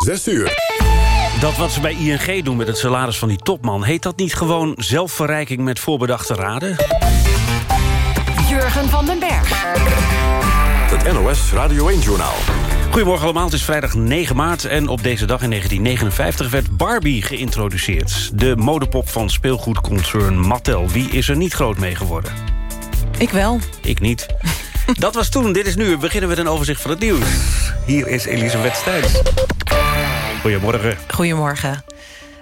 6 uur. Dat wat ze bij ING doen met het salaris van die topman... heet dat niet gewoon zelfverrijking met voorbedachte raden? Jurgen van den Berg. Het NOS Radio 1-journaal. Goedemorgen allemaal, het is vrijdag 9 maart... en op deze dag in 1959 werd Barbie geïntroduceerd. De modepop van speelgoedconcern Mattel. Wie is er niet groot mee geworden? Ik wel. Ik niet. Dat was toen, dit is nu. We beginnen met een overzicht van het nieuws. Hier is Elisabeth Stijns. Goedemorgen. Goedemorgen.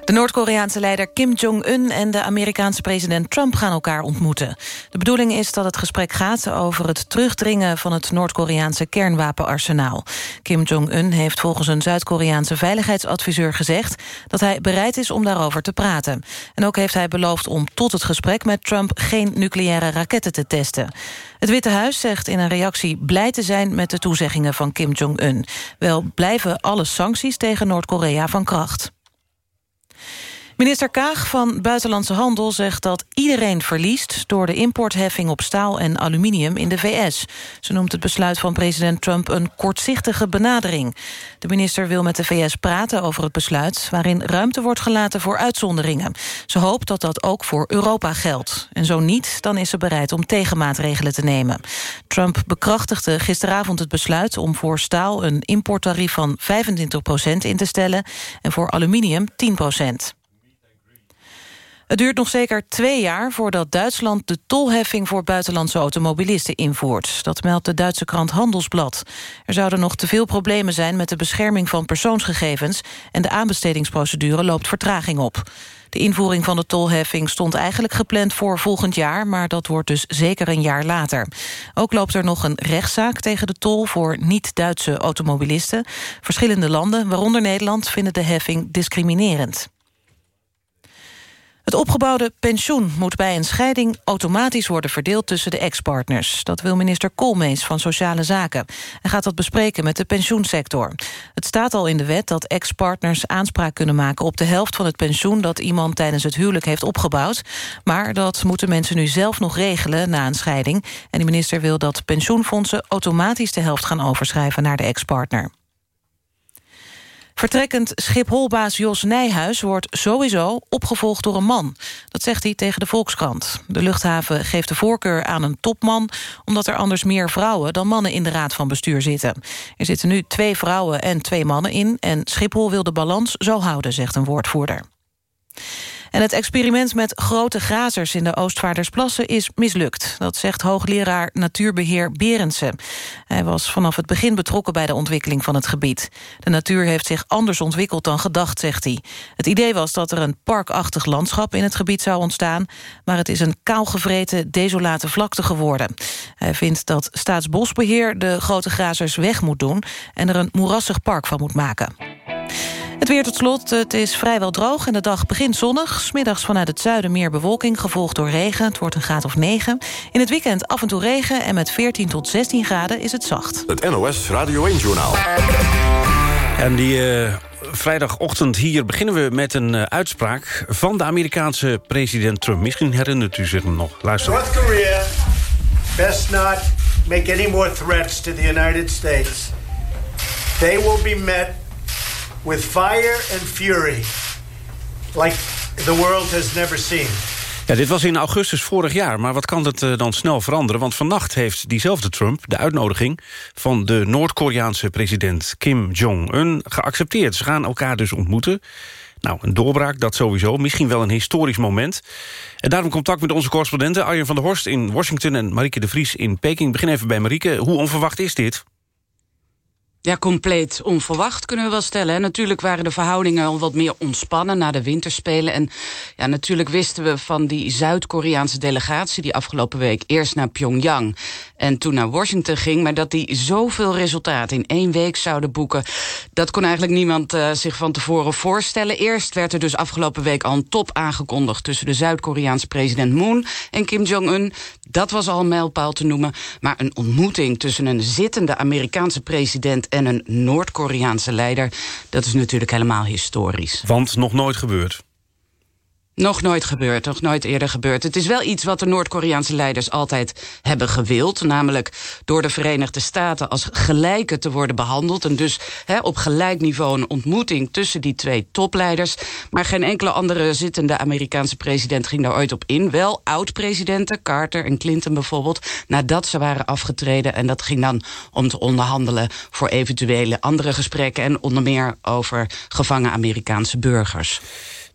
De Noord-Koreaanse leider Kim Jong-un en de Amerikaanse president Trump gaan elkaar ontmoeten. De bedoeling is dat het gesprek gaat over het terugdringen van het Noord-Koreaanse kernwapenarsenaal. Kim Jong-un heeft volgens een Zuid-Koreaanse veiligheidsadviseur gezegd dat hij bereid is om daarover te praten. En ook heeft hij beloofd om tot het gesprek met Trump geen nucleaire raketten te testen. Het Witte Huis zegt in een reactie blij te zijn met de toezeggingen van Kim Jong-un. Wel blijven alle sancties tegen Noord-Korea van kracht. Minister Kaag van Buitenlandse Handel zegt dat iedereen verliest... door de importheffing op staal en aluminium in de VS. Ze noemt het besluit van president Trump een kortzichtige benadering. De minister wil met de VS praten over het besluit... waarin ruimte wordt gelaten voor uitzonderingen. Ze hoopt dat dat ook voor Europa geldt. En zo niet, dan is ze bereid om tegenmaatregelen te nemen. Trump bekrachtigde gisteravond het besluit om voor staal... een importtarief van 25% in te stellen en voor aluminium 10 het duurt nog zeker twee jaar voordat Duitsland de tolheffing voor buitenlandse automobilisten invoert. Dat meldt de Duitse krant Handelsblad. Er zouden nog te veel problemen zijn met de bescherming van persoonsgegevens en de aanbestedingsprocedure loopt vertraging op. De invoering van de tolheffing stond eigenlijk gepland voor volgend jaar... maar dat wordt dus zeker een jaar later. Ook loopt er nog een rechtszaak tegen de tol voor niet-Duitse automobilisten. Verschillende landen, waaronder Nederland, vinden de heffing discriminerend. Het opgebouwde pensioen moet bij een scheiding automatisch worden verdeeld tussen de ex-partners. Dat wil minister Koolmees van Sociale Zaken. Hij gaat dat bespreken met de pensioensector. Het staat al in de wet dat ex-partners aanspraak kunnen maken op de helft van het pensioen dat iemand tijdens het huwelijk heeft opgebouwd. Maar dat moeten mensen nu zelf nog regelen na een scheiding. En de minister wil dat pensioenfondsen automatisch de helft gaan overschrijven naar de ex-partner. Vertrekkend Schipholbaas Jos Nijhuis wordt sowieso opgevolgd door een man. Dat zegt hij tegen de Volkskrant. De luchthaven geeft de voorkeur aan een topman... omdat er anders meer vrouwen dan mannen in de raad van bestuur zitten. Er zitten nu twee vrouwen en twee mannen in... en Schiphol wil de balans zo houden, zegt een woordvoerder. En het experiment met grote grazers in de Oostvaardersplassen is mislukt. Dat zegt hoogleraar natuurbeheer Berendsen. Hij was vanaf het begin betrokken bij de ontwikkeling van het gebied. De natuur heeft zich anders ontwikkeld dan gedacht, zegt hij. Het idee was dat er een parkachtig landschap in het gebied zou ontstaan... maar het is een kaalgevreten, desolate vlakte geworden. Hij vindt dat Staatsbosbeheer de grote grazers weg moet doen... en er een moerassig park van moet maken. Het weer tot slot. Het is vrijwel droog en de dag begint zonnig. Smiddags vanuit het zuiden meer bewolking, gevolgd door regen. Het wordt een graad of 9. In het weekend af en toe regen en met 14 tot 16 graden is het zacht. Het NOS Radio 1-journaal. En die uh, vrijdagochtend hier beginnen we met een uh, uitspraak... van de Amerikaanse president Trump. Misschien herinnert u zich hem nog. Luister. North Korea best not make any more threats to the United States. They will be met with fire and fury like the world has never seen. Ja, dit was in augustus vorig jaar, maar wat kan het uh, dan snel veranderen? Want vannacht heeft diezelfde Trump de uitnodiging... van de Noord-Koreaanse president Kim Jong-un geaccepteerd. Ze gaan elkaar dus ontmoeten. Nou, een doorbraak, dat sowieso. Misschien wel een historisch moment. En daarom contact met onze correspondenten... Arjen van der Horst in Washington en Marieke de Vries in Peking. Begin even bij Marieke. Hoe onverwacht is dit? Ja, compleet onverwacht kunnen we wel stellen. Natuurlijk waren de verhoudingen al wat meer ontspannen na de winterspelen. En ja, natuurlijk wisten we van die Zuid-Koreaanse delegatie... die afgelopen week eerst naar Pyongyang en toen naar Washington ging... maar dat die zoveel resultaten in één week zouden boeken... dat kon eigenlijk niemand uh, zich van tevoren voorstellen. Eerst werd er dus afgelopen week al een top aangekondigd... tussen de Zuid-Koreaanse president Moon en Kim Jong-un. Dat was al een mijlpaal te noemen. Maar een ontmoeting tussen een zittende Amerikaanse president... en een Noord-Koreaanse leider, dat is natuurlijk helemaal historisch. Want nog nooit gebeurd. Nog nooit gebeurd, nog nooit eerder gebeurd. Het is wel iets wat de Noord-Koreaanse leiders altijd hebben gewild. Namelijk door de Verenigde Staten als gelijke te worden behandeld. En dus op gelijk niveau een ontmoeting tussen die twee topleiders. Maar geen enkele andere zittende Amerikaanse president ging daar ooit op in. Wel oud-presidenten, Carter en Clinton bijvoorbeeld, nadat ze waren afgetreden. En dat ging dan om te onderhandelen voor eventuele andere gesprekken... en onder meer over gevangen Amerikaanse burgers.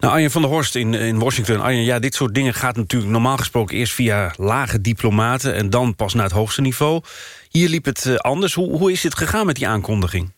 Nou, van der Horst in, in Washington. Ja, dit soort dingen gaat natuurlijk normaal gesproken... eerst via lage diplomaten en dan pas naar het hoogste niveau. Hier liep het eh, anders. Hoe, hoe is dit gegaan met die aankondiging?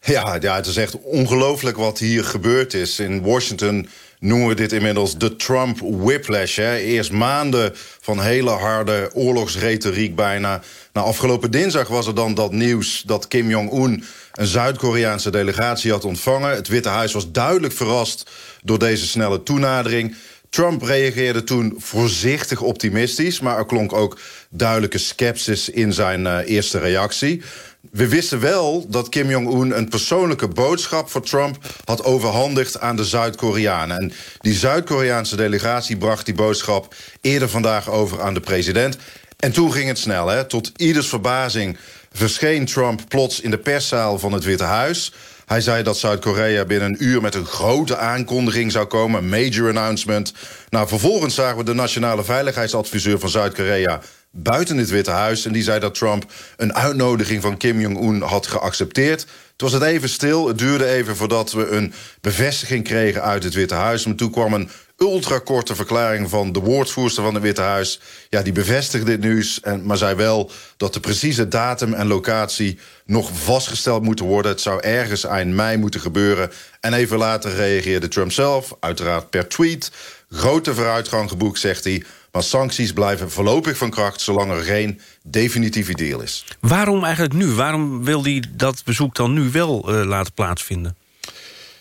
Ja, ja het is echt ongelooflijk wat hier gebeurd is. In Washington noemen we dit inmiddels de Trump whiplash. Hè. Eerst maanden van hele harde oorlogsretoriek bijna. Nou, afgelopen dinsdag was er dan dat nieuws dat Kim Jong-un... een Zuid-Koreaanse delegatie had ontvangen. Het Witte Huis was duidelijk verrast door deze snelle toenadering. Trump reageerde toen voorzichtig optimistisch... maar er klonk ook duidelijke sceptisch in zijn uh, eerste reactie. We wisten wel dat Kim Jong-un een persoonlijke boodschap voor Trump... had overhandigd aan de Zuid-Koreanen. En die Zuid-Koreaanse delegatie bracht die boodschap eerder vandaag over aan de president. En toen ging het snel, hè. Tot ieders verbazing verscheen Trump plots in de perszaal van het Witte Huis... Hij zei dat Zuid-Korea binnen een uur met een grote aankondiging zou komen. Een major announcement. Nou, vervolgens zagen we de nationale veiligheidsadviseur van Zuid-Korea buiten het Witte Huis. En die zei dat Trump een uitnodiging van Kim Jong-un had geaccepteerd. Het was het even stil. Het duurde even voordat we een bevestiging kregen uit het Witte Huis. Maar toen kwam een ultrakorte verklaring van de woordvoerster van het Witte Huis. Ja, die bevestigde dit nieuws, en, maar zei wel dat de precieze datum en locatie nog vastgesteld moeten worden. Het zou ergens eind mei moeten gebeuren. En even later reageerde Trump zelf, uiteraard per tweet. Grote vooruitgang geboekt, zegt hij. Maar sancties blijven voorlopig van kracht... zolang er geen definitieve deal is. Waarom eigenlijk nu? Waarom wil hij dat bezoek dan nu wel uh, laten plaatsvinden?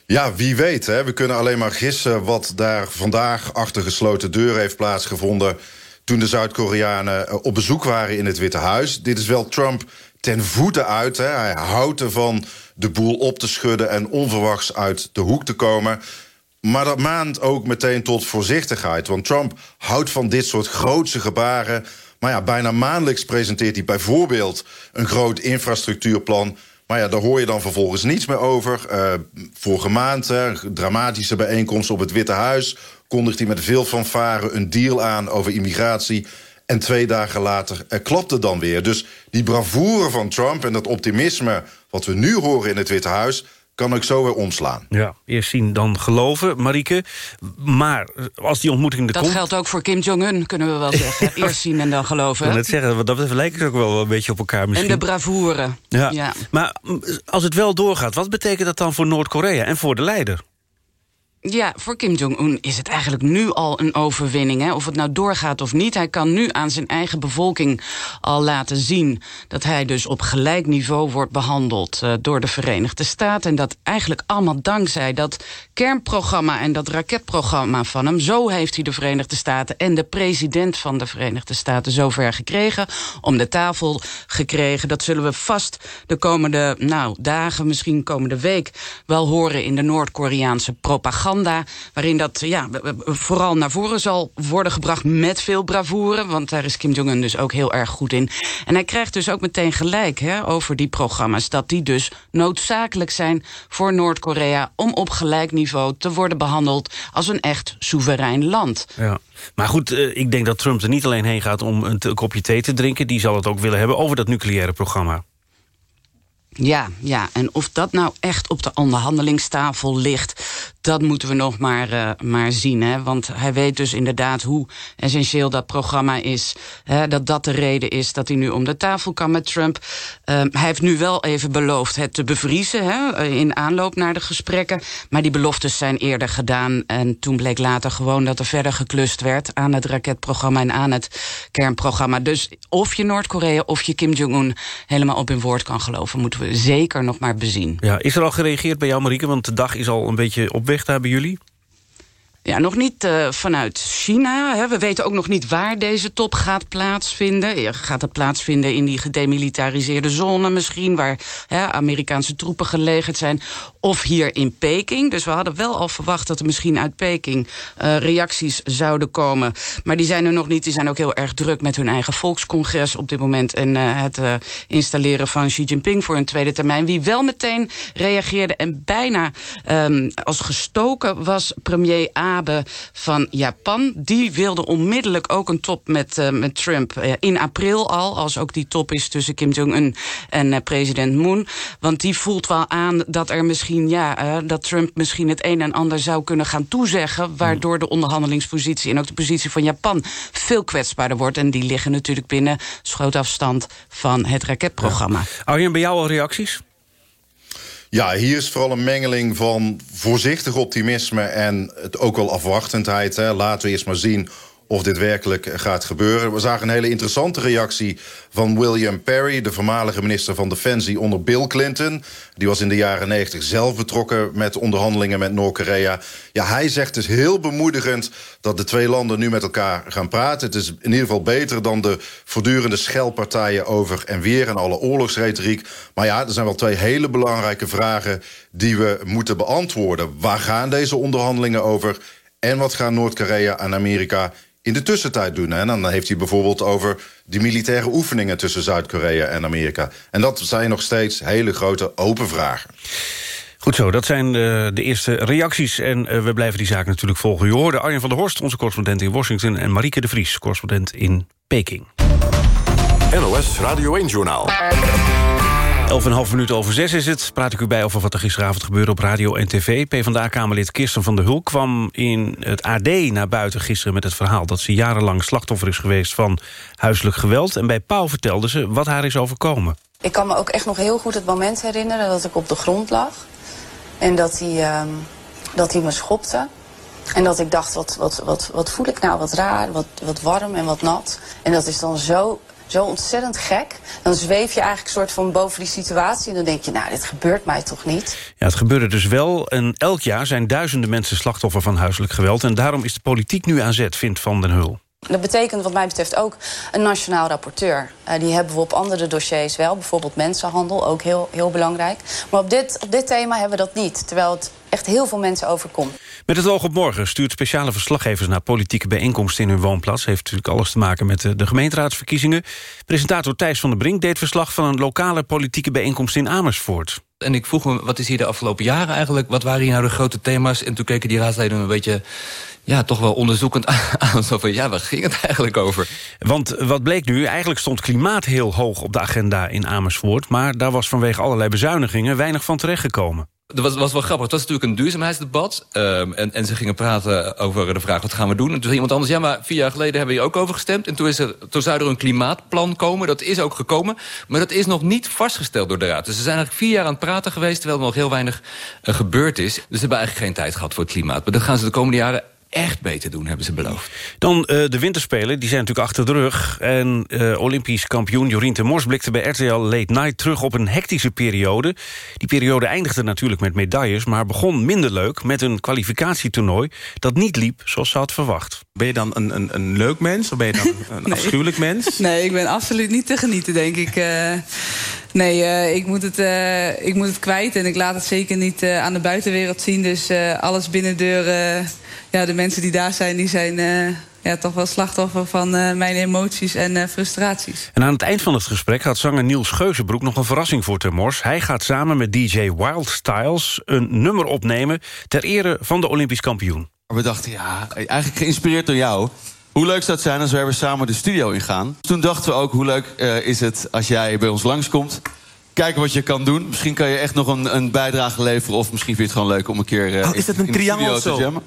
Ja, wie weet. Hè? We kunnen alleen maar gissen wat daar vandaag achter gesloten deuren heeft plaatsgevonden... toen de Zuid-Koreanen eh, op bezoek waren in het Witte Huis. Dit is wel Trump ten voeten uit. Hè? Hij houdt ervan de boel op te schudden en onverwachts uit de hoek te komen. Maar dat maand ook meteen tot voorzichtigheid. Want Trump houdt van dit soort grootse gebaren. Maar ja, bijna maandelijks presenteert hij bijvoorbeeld... een groot infrastructuurplan... Maar ja, daar hoor je dan vervolgens niets meer over. Uh, vorige maand, een dramatische bijeenkomst op het Witte Huis... kondigt hij met veel fanfare een deal aan over immigratie... En twee dagen later er klapte dan weer. Dus die bravoure van Trump en dat optimisme... wat we nu horen in het Witte Huis kan ik zo weer omslaan. Ja, eerst zien dan geloven, Marieke. Maar als die ontmoeting er dat komt... Dat geldt ook voor Kim Jong-un, kunnen we wel zeggen. Eerst zien en dan geloven. Ik het zeggen, dat lijkt ook wel een beetje op elkaar misschien. En de bravoure. Ja. ja. Maar als het wel doorgaat, wat betekent dat dan voor Noord-Korea en voor de leider? Ja, voor Kim Jong-un is het eigenlijk nu al een overwinning. Hè? Of het nou doorgaat of niet. Hij kan nu aan zijn eigen bevolking al laten zien... dat hij dus op gelijk niveau wordt behandeld uh, door de Verenigde Staten. En dat eigenlijk allemaal dankzij dat kernprogramma en dat raketprogramma van hem... zo heeft hij de Verenigde Staten en de president van de Verenigde Staten... zover gekregen, om de tafel gekregen. Dat zullen we vast de komende nou, dagen, misschien komende week... wel horen in de Noord-Koreaanse propaganda waarin dat ja, vooral naar voren zal worden gebracht met veel bravoure. Want daar is Kim Jong-un dus ook heel erg goed in. En hij krijgt dus ook meteen gelijk hè, over die programma's. Dat die dus noodzakelijk zijn voor Noord-Korea... om op gelijk niveau te worden behandeld als een echt soeverein land. Ja. Maar goed, eh, ik denk dat Trump er niet alleen heen gaat om een kopje thee te drinken. Die zal het ook willen hebben over dat nucleaire programma. Ja, ja, en of dat nou echt op de onderhandelingstafel ligt dat moeten we nog maar, uh, maar zien. Hè? Want hij weet dus inderdaad hoe essentieel dat programma is. Hè? Dat dat de reden is dat hij nu om de tafel kan met Trump. Uh, hij heeft nu wel even beloofd het te bevriezen... Hè? Eh, in aanloop naar de gesprekken. Maar die beloftes zijn eerder gedaan. En toen bleek later gewoon dat er verder geklust werd... aan het raketprogramma en aan het kernprogramma. Dus of je Noord-Korea of je Kim Jong-un... helemaal op hun woord kan geloven... moeten we zeker nog maar bezien. Ja, is er al gereageerd bij jou, Marieke? Want de dag is al een beetje op daar bij jullie? Ja, nog niet uh, vanuit China. Hè. We weten ook nog niet waar deze top gaat plaatsvinden. Gaat het plaatsvinden in die gedemilitariseerde zone misschien... waar hè, Amerikaanse troepen gelegerd zijn. Of hier in Peking. Dus we hadden wel al verwacht dat er misschien uit Peking... Uh, reacties zouden komen. Maar die zijn er nog niet. Die zijn ook heel erg druk met hun eigen volkscongres op dit moment... en uh, het installeren van Xi Jinping voor een tweede termijn. Wie wel meteen reageerde en bijna um, als gestoken was premier Van Japan. Die wilde onmiddellijk ook een top met, uh, met Trump uh, in april al. Als ook die top is tussen Kim Jong-un en uh, president Moon. Want die voelt wel aan dat er misschien, ja, dat Trump misschien het een en ander zou kunnen gaan toezeggen. Waardoor de onderhandelingspositie en ook de positie van Japan veel kwetsbaarder wordt. En die liggen natuurlijk binnen schootafstand van het raketprogramma. Ja. Arjen, bij jou al reacties? Ja, hier is vooral een mengeling van voorzichtig optimisme... en het ook wel afwachtendheid. Hè. Laten we eerst maar zien of dit werkelijk gaat gebeuren. We zagen een hele interessante reactie van William Perry... de voormalige minister van Defensie onder Bill Clinton. Die was in de jaren 90 zelf betrokken met onderhandelingen met Noord-Korea. Ja, hij zegt is heel bemoedigend dat de twee landen nu met elkaar gaan praten. Het is in ieder geval beter dan de voortdurende schelpartijen over en weer... en alle oorlogsretoriek. Maar ja, er zijn wel twee hele belangrijke vragen die we moeten beantwoorden. Waar gaan deze onderhandelingen over... En wat gaan Noord-Korea en Amerika in de tussentijd doen. En dan heeft hij bijvoorbeeld over die militaire oefeningen... tussen Zuid-Korea en Amerika. En dat zijn nog steeds hele grote open vragen. Goed zo, dat zijn de, de eerste reacties. En uh, we blijven die zaak natuurlijk volgen. U hoorde Arjen van der Horst, onze correspondent in Washington... en Marieke de Vries, correspondent in Peking. NOS Radio 1-journaal. 11,5 minuten over zes is het. Praat ik u bij over wat er gisteravond gebeurde op radio en tv. PvdA-kamerlid Kirsten van der Hulk kwam in het AD naar buiten gisteren... met het verhaal dat ze jarenlang slachtoffer is geweest van huiselijk geweld. En bij Pauw vertelde ze wat haar is overkomen. Ik kan me ook echt nog heel goed het moment herinneren dat ik op de grond lag. En dat hij, uh, dat hij me schopte. En dat ik dacht, wat, wat, wat, wat voel ik nou? Wat raar, wat, wat warm en wat nat. En dat is dan zo zo ontzettend gek. Dan zweef je eigenlijk soort van boven die situatie... en dan denk je, nou, dit gebeurt mij toch niet? Ja, het gebeurde dus wel. En elk jaar zijn duizenden mensen slachtoffer van huiselijk geweld... en daarom is de politiek nu aan zet, vindt Van den Hul. Dat betekent wat mij betreft ook een nationaal rapporteur. Uh, die hebben we op andere dossiers wel. Bijvoorbeeld mensenhandel, ook heel, heel belangrijk. Maar op dit, op dit thema hebben we dat niet. Terwijl het echt heel veel mensen overkomt. Met het oog op morgen stuurt speciale verslaggevers... naar politieke bijeenkomsten in hun woonplaats. Heeft natuurlijk alles te maken met de gemeenteradsverkiezingen. Presentator Thijs van der Brink deed verslag... van een lokale politieke bijeenkomst in Amersfoort. En ik vroeg me, wat is hier de afgelopen jaren eigenlijk? Wat waren hier nou de grote thema's? En toen keken die raadsleden een beetje ja, toch wel onderzoekend aan. Zo van, ja, waar ging het eigenlijk over? Want wat bleek nu? Eigenlijk stond klimaat heel hoog op de agenda in Amersfoort... maar daar was vanwege allerlei bezuinigingen weinig van terechtgekomen. Dat was, was wel grappig. Het was natuurlijk een duurzaamheidsdebat. Um, en, en ze gingen praten over de vraag, wat gaan we doen? En toen zei iemand anders, ja, maar vier jaar geleden hebben we hier ook over gestemd. En toen, is er, toen zou er een klimaatplan komen. Dat is ook gekomen. Maar dat is nog niet vastgesteld door de Raad. Dus ze zijn eigenlijk vier jaar aan het praten geweest... terwijl er nog heel weinig uh, gebeurd is. Dus ze hebben eigenlijk geen tijd gehad voor het klimaat. Maar dat gaan ze de komende jaren echt beter doen, hebben ze beloofd. Dan uh, de winterspelen, die zijn natuurlijk achter de rug. En uh, Olympisch kampioen Jorien ten Mors blikte bij RTL Late Night terug op een hectische periode. Die periode eindigde natuurlijk met medailles, maar begon minder leuk met een kwalificatietoernooi dat niet liep zoals ze had verwacht. Ben je dan een, een, een leuk mens of ben je dan een nee. afschuwelijk mens? Nee, ik ben absoluut niet te genieten, denk ik. Uh, nee, uh, ik, moet het, uh, ik moet het kwijt en ik laat het zeker niet aan de buitenwereld zien. Dus alles binnen deur ja, de mensen die daar zijn, die zijn uh, ja, toch wel slachtoffer van uh, mijn emoties en uh, frustraties. En aan het eind van het gesprek had zanger Niels Geuzenbroek nog een verrassing voor Termors. Hij gaat samen met DJ Wild Styles een nummer opnemen ter ere van de Olympisch kampioen. We dachten, ja, eigenlijk geïnspireerd door jou. Hoe leuk zou het zijn als wij weer samen de studio ingaan? Toen dachten we ook, hoe leuk is het als jij bij ons langskomt kijken wat je kan doen. Misschien kan je echt nog een, een bijdrage leveren. Of misschien vind je het gewoon leuk om een keer uh, oh, is dat een triangel zo?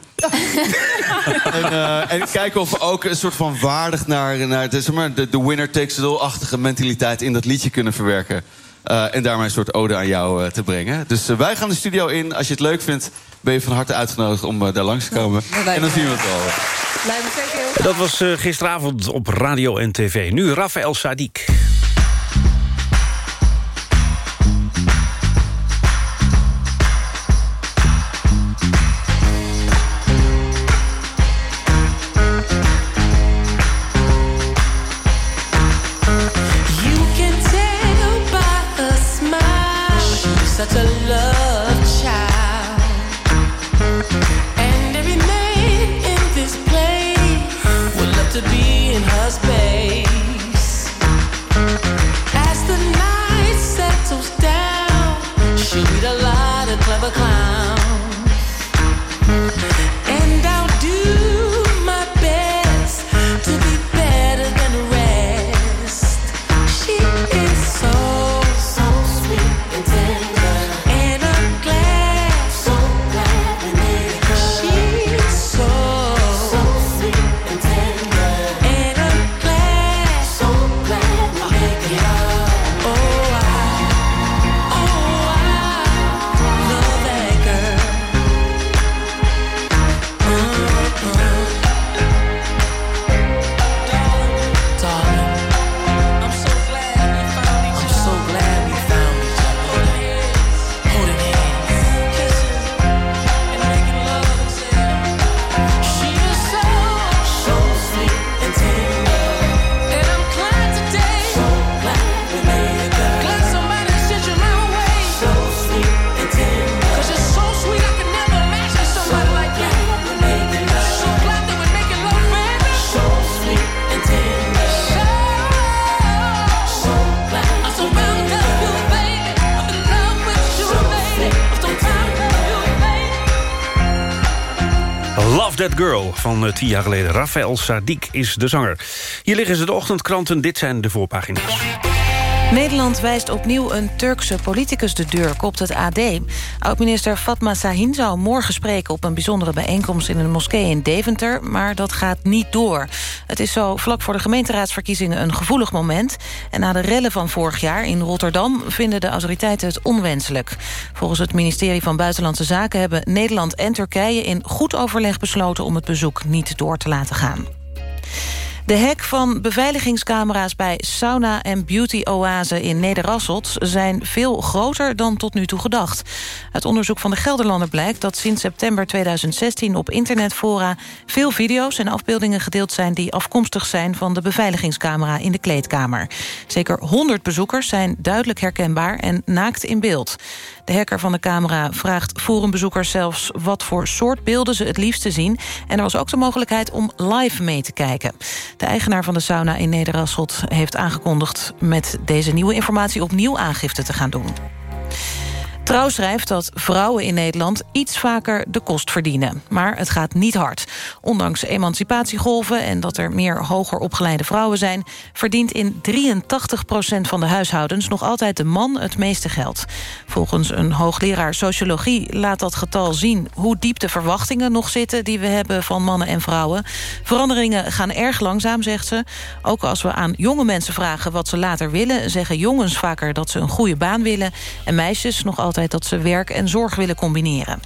en, uh, en, kijken of we ook een soort van waardig naar, naar de, zeg maar, de, de winner takes it all-achtige mentaliteit in dat liedje kunnen verwerken. Uh, en daarmee een soort ode aan jou uh, te brengen. Dus uh, wij gaan de studio in. Als je het leuk vindt, ben je van harte uitgenodigd om daar langs te komen. en dan zien we het wel. Dat was gisteravond op radio en tv. Nu Rafael Sadiq. Van uh, tien jaar geleden. Rafael Sadiq is de zanger. Hier liggen ze de ochtendkranten. Dit zijn de voorpagina's. Nederland wijst opnieuw een Turkse politicus de deur, kopt het AD. Oud-minister Fatma Sahin zou morgen spreken... op een bijzondere bijeenkomst in een moskee in Deventer... maar dat gaat niet door. Het is zo vlak voor de gemeenteraadsverkiezingen een gevoelig moment... en na de rellen van vorig jaar in Rotterdam... vinden de autoriteiten het onwenselijk. Volgens het ministerie van Buitenlandse Zaken... hebben Nederland en Turkije in goed overleg besloten... om het bezoek niet door te laten gaan. De hek van beveiligingscamera's bij sauna- en beauty-oase in Nederasselt... zijn veel groter dan tot nu toe gedacht. Uit onderzoek van de Gelderlander blijkt dat sinds september 2016... op internetfora veel video's en afbeeldingen gedeeld zijn... die afkomstig zijn van de beveiligingscamera in de kleedkamer. Zeker 100 bezoekers zijn duidelijk herkenbaar en naakt in beeld. De hacker van de camera vraagt forumbezoekers zelfs... wat voor soort beelden ze het liefste zien. En er was ook de mogelijkheid om live mee te kijken. De eigenaar van de sauna in Nederasselt heeft aangekondigd... met deze nieuwe informatie opnieuw aangifte te gaan doen. Trouw schrijft dat vrouwen in Nederland iets vaker de kost verdienen. Maar het gaat niet hard. Ondanks emancipatiegolven en dat er meer hoger opgeleide vrouwen zijn... verdient in 83% van de huishoudens nog altijd de man het meeste geld. Volgens een hoogleraar sociologie laat dat getal zien... hoe diep de verwachtingen nog zitten die we hebben van mannen en vrouwen. Veranderingen gaan erg langzaam, zegt ze. Ook als we aan jonge mensen vragen wat ze later willen... zeggen jongens vaker dat ze een goede baan willen... en meisjes nog altijd dat ze werk en zorg willen combineren.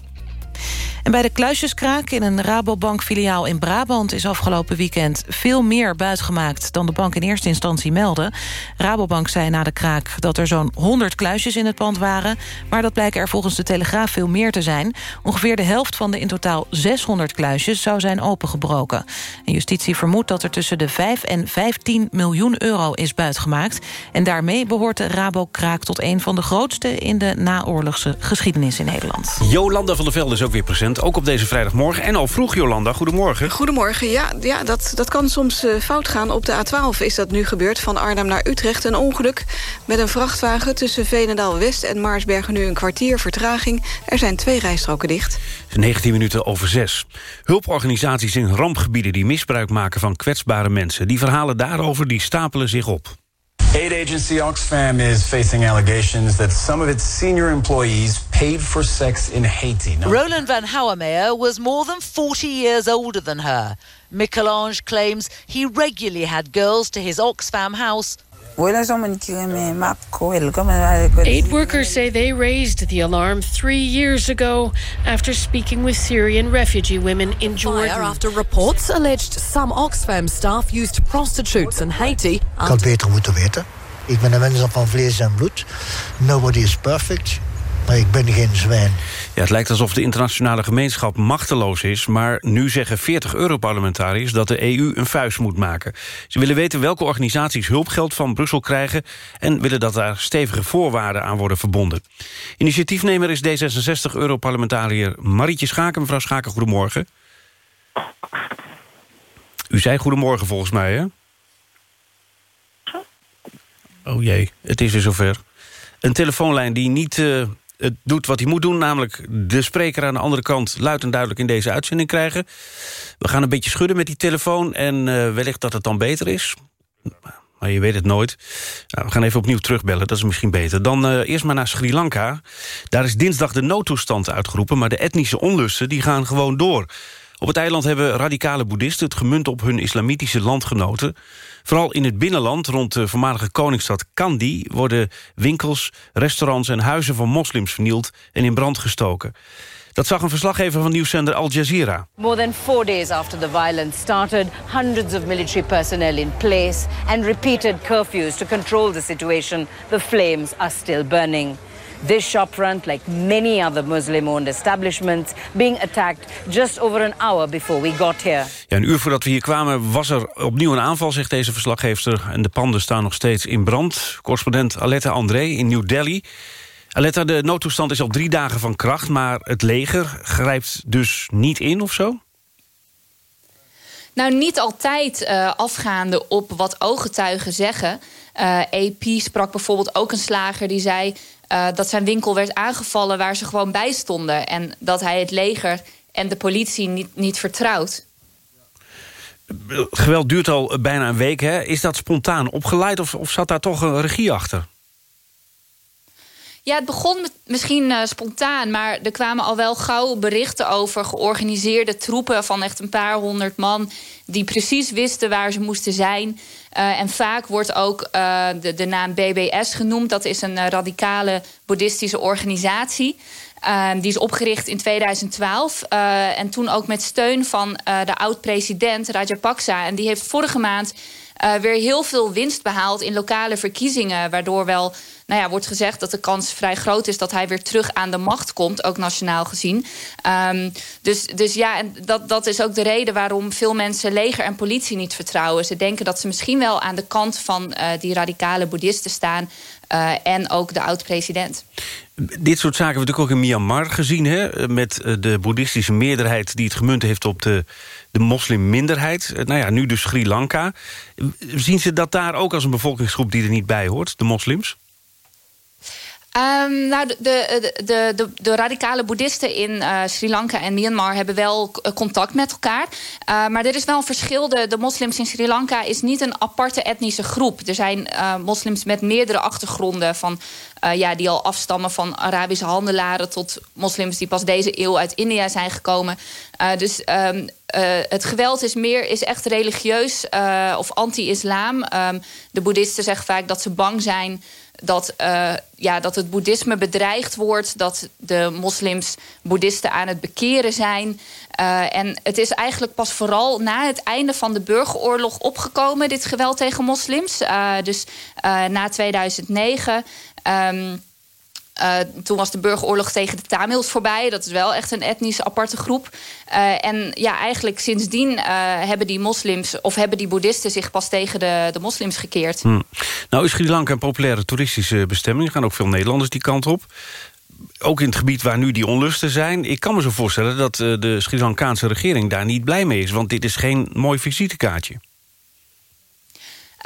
En bij de kluisjeskraak in een Rabobank-filiaal in Brabant... is afgelopen weekend veel meer buitgemaakt dan de bank in eerste instantie meldde. Rabobank zei na de kraak dat er zo'n 100 kluisjes in het pand waren... maar dat blijken er volgens de Telegraaf veel meer te zijn. Ongeveer de helft van de in totaal 600 kluisjes zou zijn opengebroken. En justitie vermoedt dat er tussen de 5 en 15 miljoen euro is buitgemaakt. En daarmee behoort de Rabo-kraak tot een van de grootste... in de naoorlogse geschiedenis in Nederland. Jolanda van der Velde is ook weer present ook op deze vrijdagmorgen. En al vroeg, Jolanda, goedemorgen. Goedemorgen, ja, ja dat, dat kan soms uh, fout gaan. Op de A12 is dat nu gebeurd, van Arnhem naar Utrecht. Een ongeluk met een vrachtwagen tussen Veenendaal-West en Maarsbergen... nu een kwartier vertraging. Er zijn twee rijstroken dicht. 19 minuten over zes. Hulporganisaties in rampgebieden die misbruik maken van kwetsbare mensen. Die verhalen daarover die stapelen zich op. Aid agency Oxfam is facing allegations that some of its senior employees paid for sex in Haiti. Now, Roland van Houwemeyer was more than 40 years older than her. Michelange claims he regularly had girls to his Oxfam house Aid workers say they raised the alarm three years ago after speaking with Syrian refugee women in Jordan. Fire after reports alleged some Oxfam staff used prostitutes in Haiti. Ik had beter moeten weten. Ik ben een mens van vlees en bloed. Nobody is perfect. Maar ik ben geen zwijn. Ja, het lijkt alsof de internationale gemeenschap machteloos is... maar nu zeggen 40 Europarlementariërs dat de EU een vuist moet maken. Ze willen weten welke organisaties hulpgeld van Brussel krijgen... en willen dat daar stevige voorwaarden aan worden verbonden. Initiatiefnemer is D66-Europarlementariër Marietje Schaken. Mevrouw Schaken, goedemorgen. U zei goedemorgen volgens mij, hè? Oh jee, het is weer zover. Een telefoonlijn die niet... Uh, het doet wat hij moet doen. Namelijk de spreker aan de andere kant luid en duidelijk in deze uitzending krijgen. We gaan een beetje schudden met die telefoon en uh, wellicht dat het dan beter is. Maar je weet het nooit. Nou, we gaan even opnieuw terugbellen, dat is misschien beter. Dan uh, eerst maar naar Sri Lanka. Daar is dinsdag de noodtoestand uitgeroepen... maar de etnische onlusten die gaan gewoon door. Op het eiland hebben radicale boeddhisten het gemunt op hun islamitische landgenoten. Vooral in het binnenland, rond de voormalige koningsstad Kandy... worden winkels, restaurants en huizen van moslims vernield en in brand gestoken. Dat zag een verslaggever van nieuwszender Al Jazeera. More than four days after the violence started, hundreds of military personnel in place and repeated curfews to control the situation. The flames are still burning. This shopfront, like many other Muslim-owned establishments, being attacked just over an hour before we got here. Ja, een uur voordat we hier kwamen was er opnieuw een aanval, zegt deze verslaggever. En de panden staan nog steeds in brand. Correspondent Aletta André in New Delhi. Aletta, de noodtoestand is al drie dagen van kracht... maar het leger grijpt dus niet in of zo? Nou, niet altijd uh, afgaande op wat ooggetuigen zeggen. Uh, AP sprak bijvoorbeeld ook een slager die zei... Uh, dat zijn winkel werd aangevallen waar ze gewoon bij stonden. En dat hij het leger en de politie niet, niet vertrouwt. Geweld duurt al bijna een week. Hè? Is dat spontaan opgeleid of, of zat daar toch een regie achter? Ja, het begon misschien uh, spontaan, maar er kwamen al wel gauw berichten over georganiseerde troepen van echt een paar honderd man die precies wisten waar ze moesten zijn. Uh, en vaak wordt ook uh, de, de naam BBS genoemd. Dat is een radicale boeddhistische organisatie. Uh, die is opgericht in 2012. Uh, en toen ook met steun van de oud-president Rajapaksa. En die heeft vorige maand weer heel veel winst behaald in lokale verkiezingen. Waardoor wel nou ja, wordt gezegd dat de kans vrij groot is dat hij weer terug aan de macht komt, ook nationaal gezien. Um, dus, dus ja, en dat, dat is ook de reden waarom veel mensen leger en politie niet vertrouwen. Ze denken dat ze misschien wel aan de kant van uh, die radicale boeddhisten staan. Uh, en ook de oud-president. Dit soort zaken hebben we natuurlijk ook in Myanmar gezien... Hè? met de boeddhistische meerderheid die het gemunt heeft op de, de moslimminderheid. Nou ja, nu dus Sri Lanka. Zien ze dat daar ook als een bevolkingsgroep die er niet bij hoort, de moslims? Um, nou, de, de, de, de, radicale boeddhisten in uh, Sri Lanka en Myanmar hebben wel contact met elkaar. Uh, maar er is wel een verschil. De, moslims in Sri Lanka is niet een aparte etnische groep. Er zijn moslims met meerdere achtergronden. Van, ja, die al afstammen van Arabische handelaren tot moslims die pas deze eeuw uit India zijn gekomen. dus um, het geweld is, meer, is echt religieus of anti-islam. Um, de boeddhisten zeggen vaak dat ze bang zijn dat, uh, ja, dat het boeddhisme bedreigd wordt... dat de moslims boeddhisten aan het bekeren zijn. Uh, en het is eigenlijk pas vooral na het einde van de burgeroorlog opgekomen... dit geweld tegen moslims. Uh, dus na 2009... Um, uh, toen was de burgeroorlog tegen de Tamils voorbij. Dat is wel echt een etnisch aparte groep. Uh, en ja, eigenlijk sindsdien uh, hebben die moslims... of hebben die boeddhisten zich pas tegen de, de moslims gekeerd. Hmm. Nou is Sri Lanka een populaire toeristische bestemming. Er gaan ook veel Nederlanders die kant op. Ook in het gebied waar nu die onlusten zijn. Ik kan me zo voorstellen dat de Sri Lankaanse regering daar niet blij mee is. Want dit is geen mooi visitekaartje.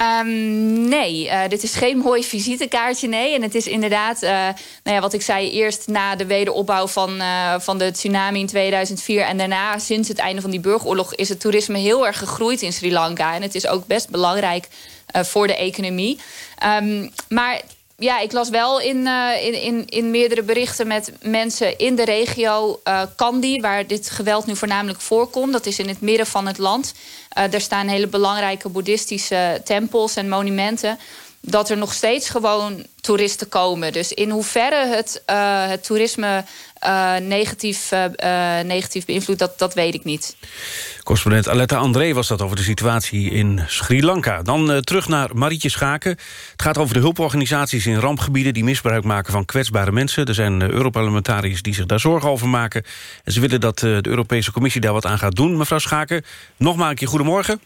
Um, nee, uh, dit is geen mooi visitekaartje, nee. En het is inderdaad, uh, nou ja, wat ik zei, eerst na de wederopbouw van, uh, van de tsunami in 2004... en daarna, sinds het einde van die burgeroorlog... is het toerisme heel erg gegroeid in Sri Lanka. En het is ook best belangrijk voor de economie. Um, maar ja, ik las wel in, in, in, in meerdere berichten met mensen in de regio uh, Kandy... waar dit geweld nu voornamelijk voorkomt. Dat is in het midden van het land. Uh, daar staan hele belangrijke boeddhistische tempels en monumenten dat er nog steeds gewoon toeristen komen. Dus in hoeverre het, uh, het toerisme uh, negatief, uh, negatief beïnvloedt, dat, dat weet ik niet. Correspondent Aletta André was dat over de situatie in Sri Lanka. Dan terug naar Marietje Schaken. Het gaat over de hulporganisaties in rampgebieden... die misbruik maken van kwetsbare mensen. Er zijn Europarlementariërs die zich daar zorgen over maken. En ze willen dat de Europese Commissie daar wat aan gaat doen. Mevrouw Schaken, nogmaals een keer goedemorgen.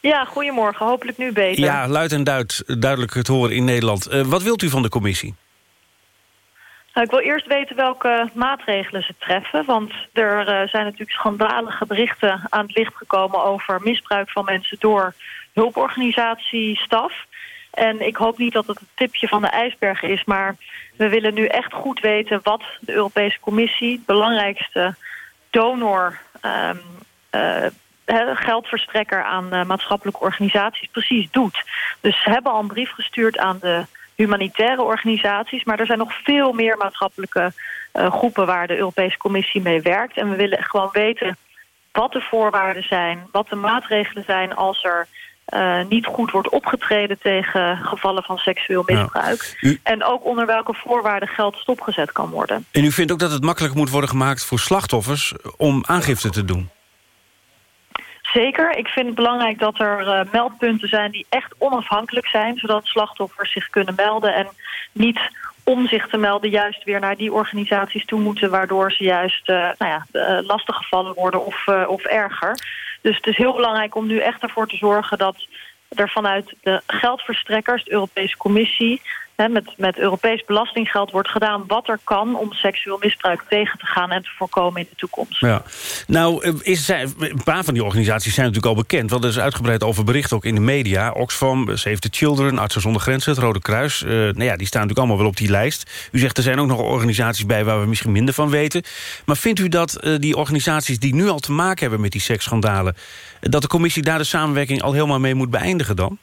Ja, goedemorgen. Hopelijk nu beter. Ja, luid en duid, duidelijk het horen in Nederland. Uh, wat wilt u van de commissie? Nou, ik wil eerst weten welke maatregelen ze treffen. Want er uh, zijn natuurlijk schandalige berichten aan het licht gekomen... over misbruik van mensen door hulporganisatiestaf. En ik hoop niet dat het het tipje van de ijsberg is... maar we willen nu echt goed weten wat de Europese Commissie... belangrijkste donor... Um, geldverstrekker aan uh, maatschappelijke organisaties precies doet. Dus ze hebben al een brief gestuurd aan de humanitaire organisaties... maar er zijn nog veel meer maatschappelijke uh, groepen... waar de Europese Commissie mee werkt. En we willen gewoon weten wat de voorwaarden zijn... wat de maatregelen zijn als er uh, niet goed wordt opgetreden... tegen gevallen van seksueel misbruik. U... En ook onder welke voorwaarden geld stopgezet kan worden. En u vindt ook dat het makkelijk moet worden gemaakt voor slachtoffers... om aangifte te doen? Zeker. Ik vind het belangrijk dat er uh, meldpunten zijn die echt onafhankelijk zijn... zodat slachtoffers zich kunnen melden en niet om zich te melden... juist weer naar die organisaties toe moeten... waardoor ze juist uh, nou ja, uh, lastig gevallen worden of, of erger. Dus het is heel belangrijk om nu echt ervoor te zorgen... dat er vanuit de geldverstrekkers, de Europese Commissie... met, met Europees belastinggeld wordt gedaan wat er kan om seksueel misbruik tegen te gaan en te voorkomen in de toekomst. Ja. Nou, eh, is, een paar van die organisaties zijn natuurlijk al bekend... want er is uitgebreid over bericht ook in de media. Oxfam, Save the Children, Artsen zonder Grenzen, het Rode Kruis. eh, nou ja, die staan natuurlijk allemaal wel op die lijst. U zegt er zijn ook nog organisaties bij waar we misschien minder van weten. Maar vindt u dat eh, die organisaties die nu al te maken hebben met die seksschandalen... eh, dat de commissie daar de samenwerking al helemaal mee moet beëindigen dan?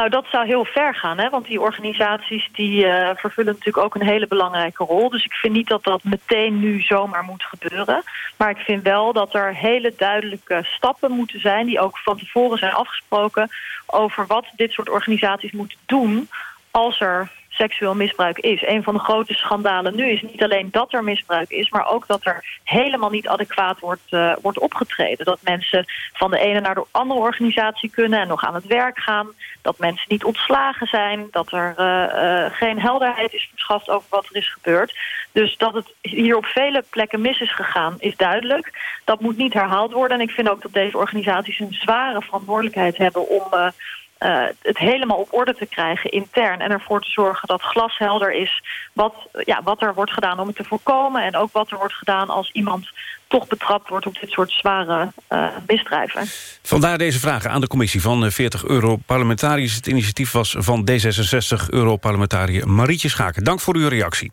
Nou, dat zou heel ver gaan, hè? want die organisaties die eh, vervullen natuurlijk ook een hele belangrijke rol. Dus ik vind niet dat dat meteen nu zomaar moet gebeuren. Maar ik vind wel dat er hele duidelijke stappen moeten zijn... die ook van tevoren zijn afgesproken over wat dit soort organisaties moeten doen... als er seksueel misbruik is. Een van de grote schandalen nu is niet alleen dat er misbruik is... maar ook dat er helemaal niet adequaat wordt, eh, wordt opgetreden. Dat mensen van de ene naar de andere organisatie kunnen... en nog aan het werk gaan. Dat mensen niet ontslagen zijn. Dat er eh, eh, geen helderheid is verschaft over wat er is gebeurd. Dus dat het hier op vele plekken mis is gegaan, is duidelijk. Dat moet niet herhaald worden. En ik vind ook dat deze organisaties een zware verantwoordelijkheid hebben... om eh, eh, het helemaal op orde te krijgen intern. En ervoor te zorgen dat glashelder is wat, ja, wat er wordt gedaan om het te voorkomen. En ook wat er wordt gedaan als iemand toch betrapt wordt op dit soort zware eh, misdrijven. Vandaar deze vragen aan de commissie van eh, 40 Europarlementariërs. Het initiatief was van D66 Europarlementariër Marietje Schaken. Dank voor uw reactie.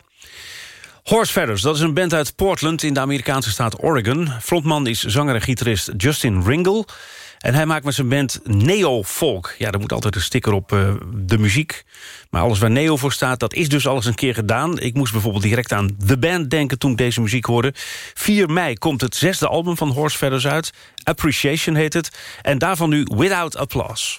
Horse Feathers, dat is een band uit Portland in de Amerikaanse staat Oregon. Frontman is zanger en gitarist Justin Ringle. En hij maakt met zijn band neo-folk. Ja, er moet altijd een sticker op eh, de muziek. Maar alles waar neo voor staat, dat is dus alles een keer gedaan. Ik moest bijvoorbeeld direct aan The Band denken toen ik deze muziek hoorde. 4 mei komt het zesde album van Horse Feathers uit. Appreciation heet het. En daarvan nu Without Applause.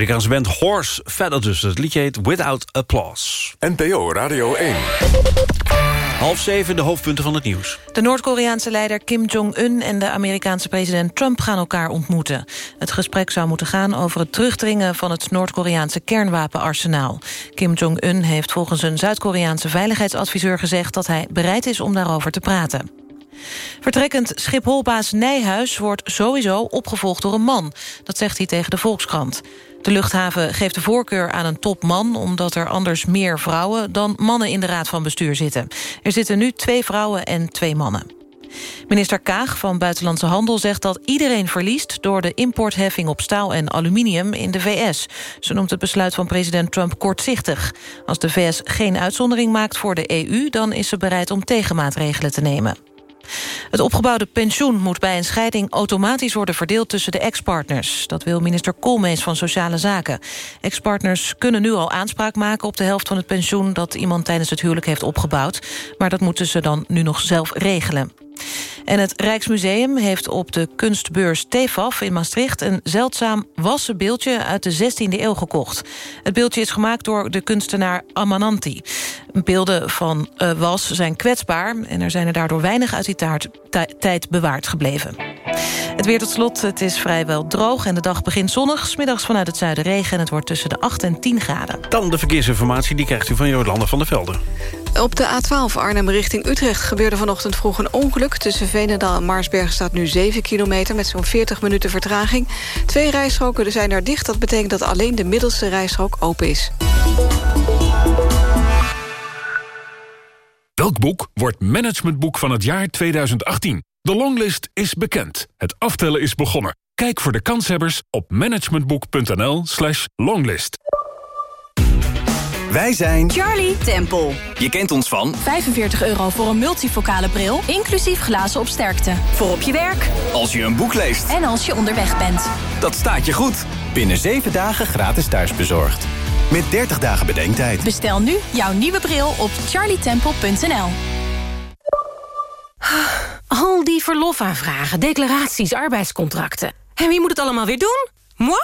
Amerikaanse band Horse Feathers dus. Het liedje heet Without Applause. NPO Radio 1. Half zeven, de hoofdpunten van het nieuws. De Noord-Koreaanse leider Kim Jong-un en de Amerikaanse president Trump gaan elkaar ontmoeten. Het gesprek zou moeten gaan over het terugdringen van het Noord-Koreaanse kernwapenarsenaal. Kim Jong-un heeft volgens een Zuid-Koreaanse veiligheidsadviseur gezegd dat hij bereid is om daarover te praten. Vertrekkend Schipholbaas Nijhuis wordt sowieso opgevolgd door een man. Dat zegt hij tegen de Volkskrant. De luchthaven geeft de voorkeur aan een topman... omdat er anders meer vrouwen dan mannen in de raad van bestuur zitten. Er zitten nu twee vrouwen en twee mannen. Minister Kaag van Buitenlandse Handel zegt dat iedereen verliest... door de importheffing op staal en aluminium in de VS. Ze noemt het besluit van president Trump kortzichtig. Als de VS geen uitzondering maakt voor de EU... dan is ze bereid om tegenmaatregelen te nemen. Het opgebouwde pensioen moet bij een scheiding automatisch worden verdeeld tussen de ex-partners. Dat wil minister Koolmees van Sociale Zaken. Ex-partners kunnen nu al aanspraak maken op de helft van het pensioen dat iemand tijdens het huwelijk heeft opgebouwd. Maar dat moeten ze dan nu nog zelf regelen. En het Rijksmuseum heeft op de kunstbeurs TEFAF in Maastricht... een zeldzaam wassen beeldje uit de 16e eeuw gekocht. Het beeldje is gemaakt door de kunstenaar Amananti. Beelden van uh, was zijn kwetsbaar... en er zijn er daardoor weinig uit die taart, tijd bewaard gebleven. Het weer tot slot, het is vrijwel droog en de dag begint zonnig. Smiddags vanuit het zuiden regen en het wordt tussen de 8 en 10 graden. Dan de verkeersinformatie, die krijgt u van Jolanda van der Velde. Op de A12 Arnhem richting Utrecht gebeurde vanochtend vroeg een ongeluk. Tussen Veenendaal en Maarsbergen staat nu 7 kilometer... met zo'n 40 minuten vertraging. Twee rijstroken zijn er dicht. Dat betekent dat alleen de middelste rijstrook open is. Welk boek wordt managementboek van het jaar 2018? De longlist is bekend. Het aftellen is begonnen. Kijk voor de kanshebbers op managementboek.nl slash longlist. Wij zijn Charlie Temple. Je kent ons van 45 euro voor een multifocale bril, inclusief glazen op sterkte. Voor op je werk. Als je een boek leest. En als je onderweg bent. Dat staat je goed. Binnen 7 dagen gratis thuisbezorgd. Met 30 dagen bedenktijd. Bestel nu jouw nieuwe bril op charlietemple.nl. Al die verlofaanvragen, declaraties, arbeidscontracten. En wie moet het allemaal weer doen? Moi?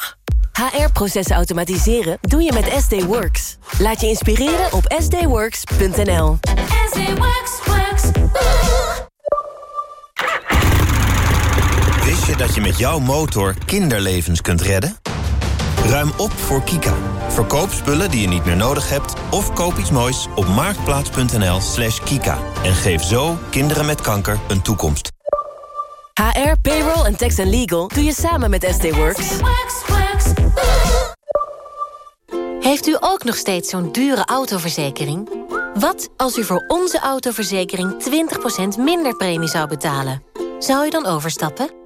HR-processen automatiseren doe je met SD Works. Laat je inspireren op sdworks.nl. Wist je dat je met jouw motor kinderlevens kunt redden? Ruim op voor Kika. Verkoop spullen die je niet meer nodig hebt... of koop iets moois op marktplaats.nl slash kika. En geef zo kinderen met kanker een toekomst. HR, payroll en tax and legal doe je samen met SD Works. Heeft u ook nog steeds zo'n dure autoverzekering? Wat als u voor onze autoverzekering 20% minder premie zou betalen? Zou u dan overstappen?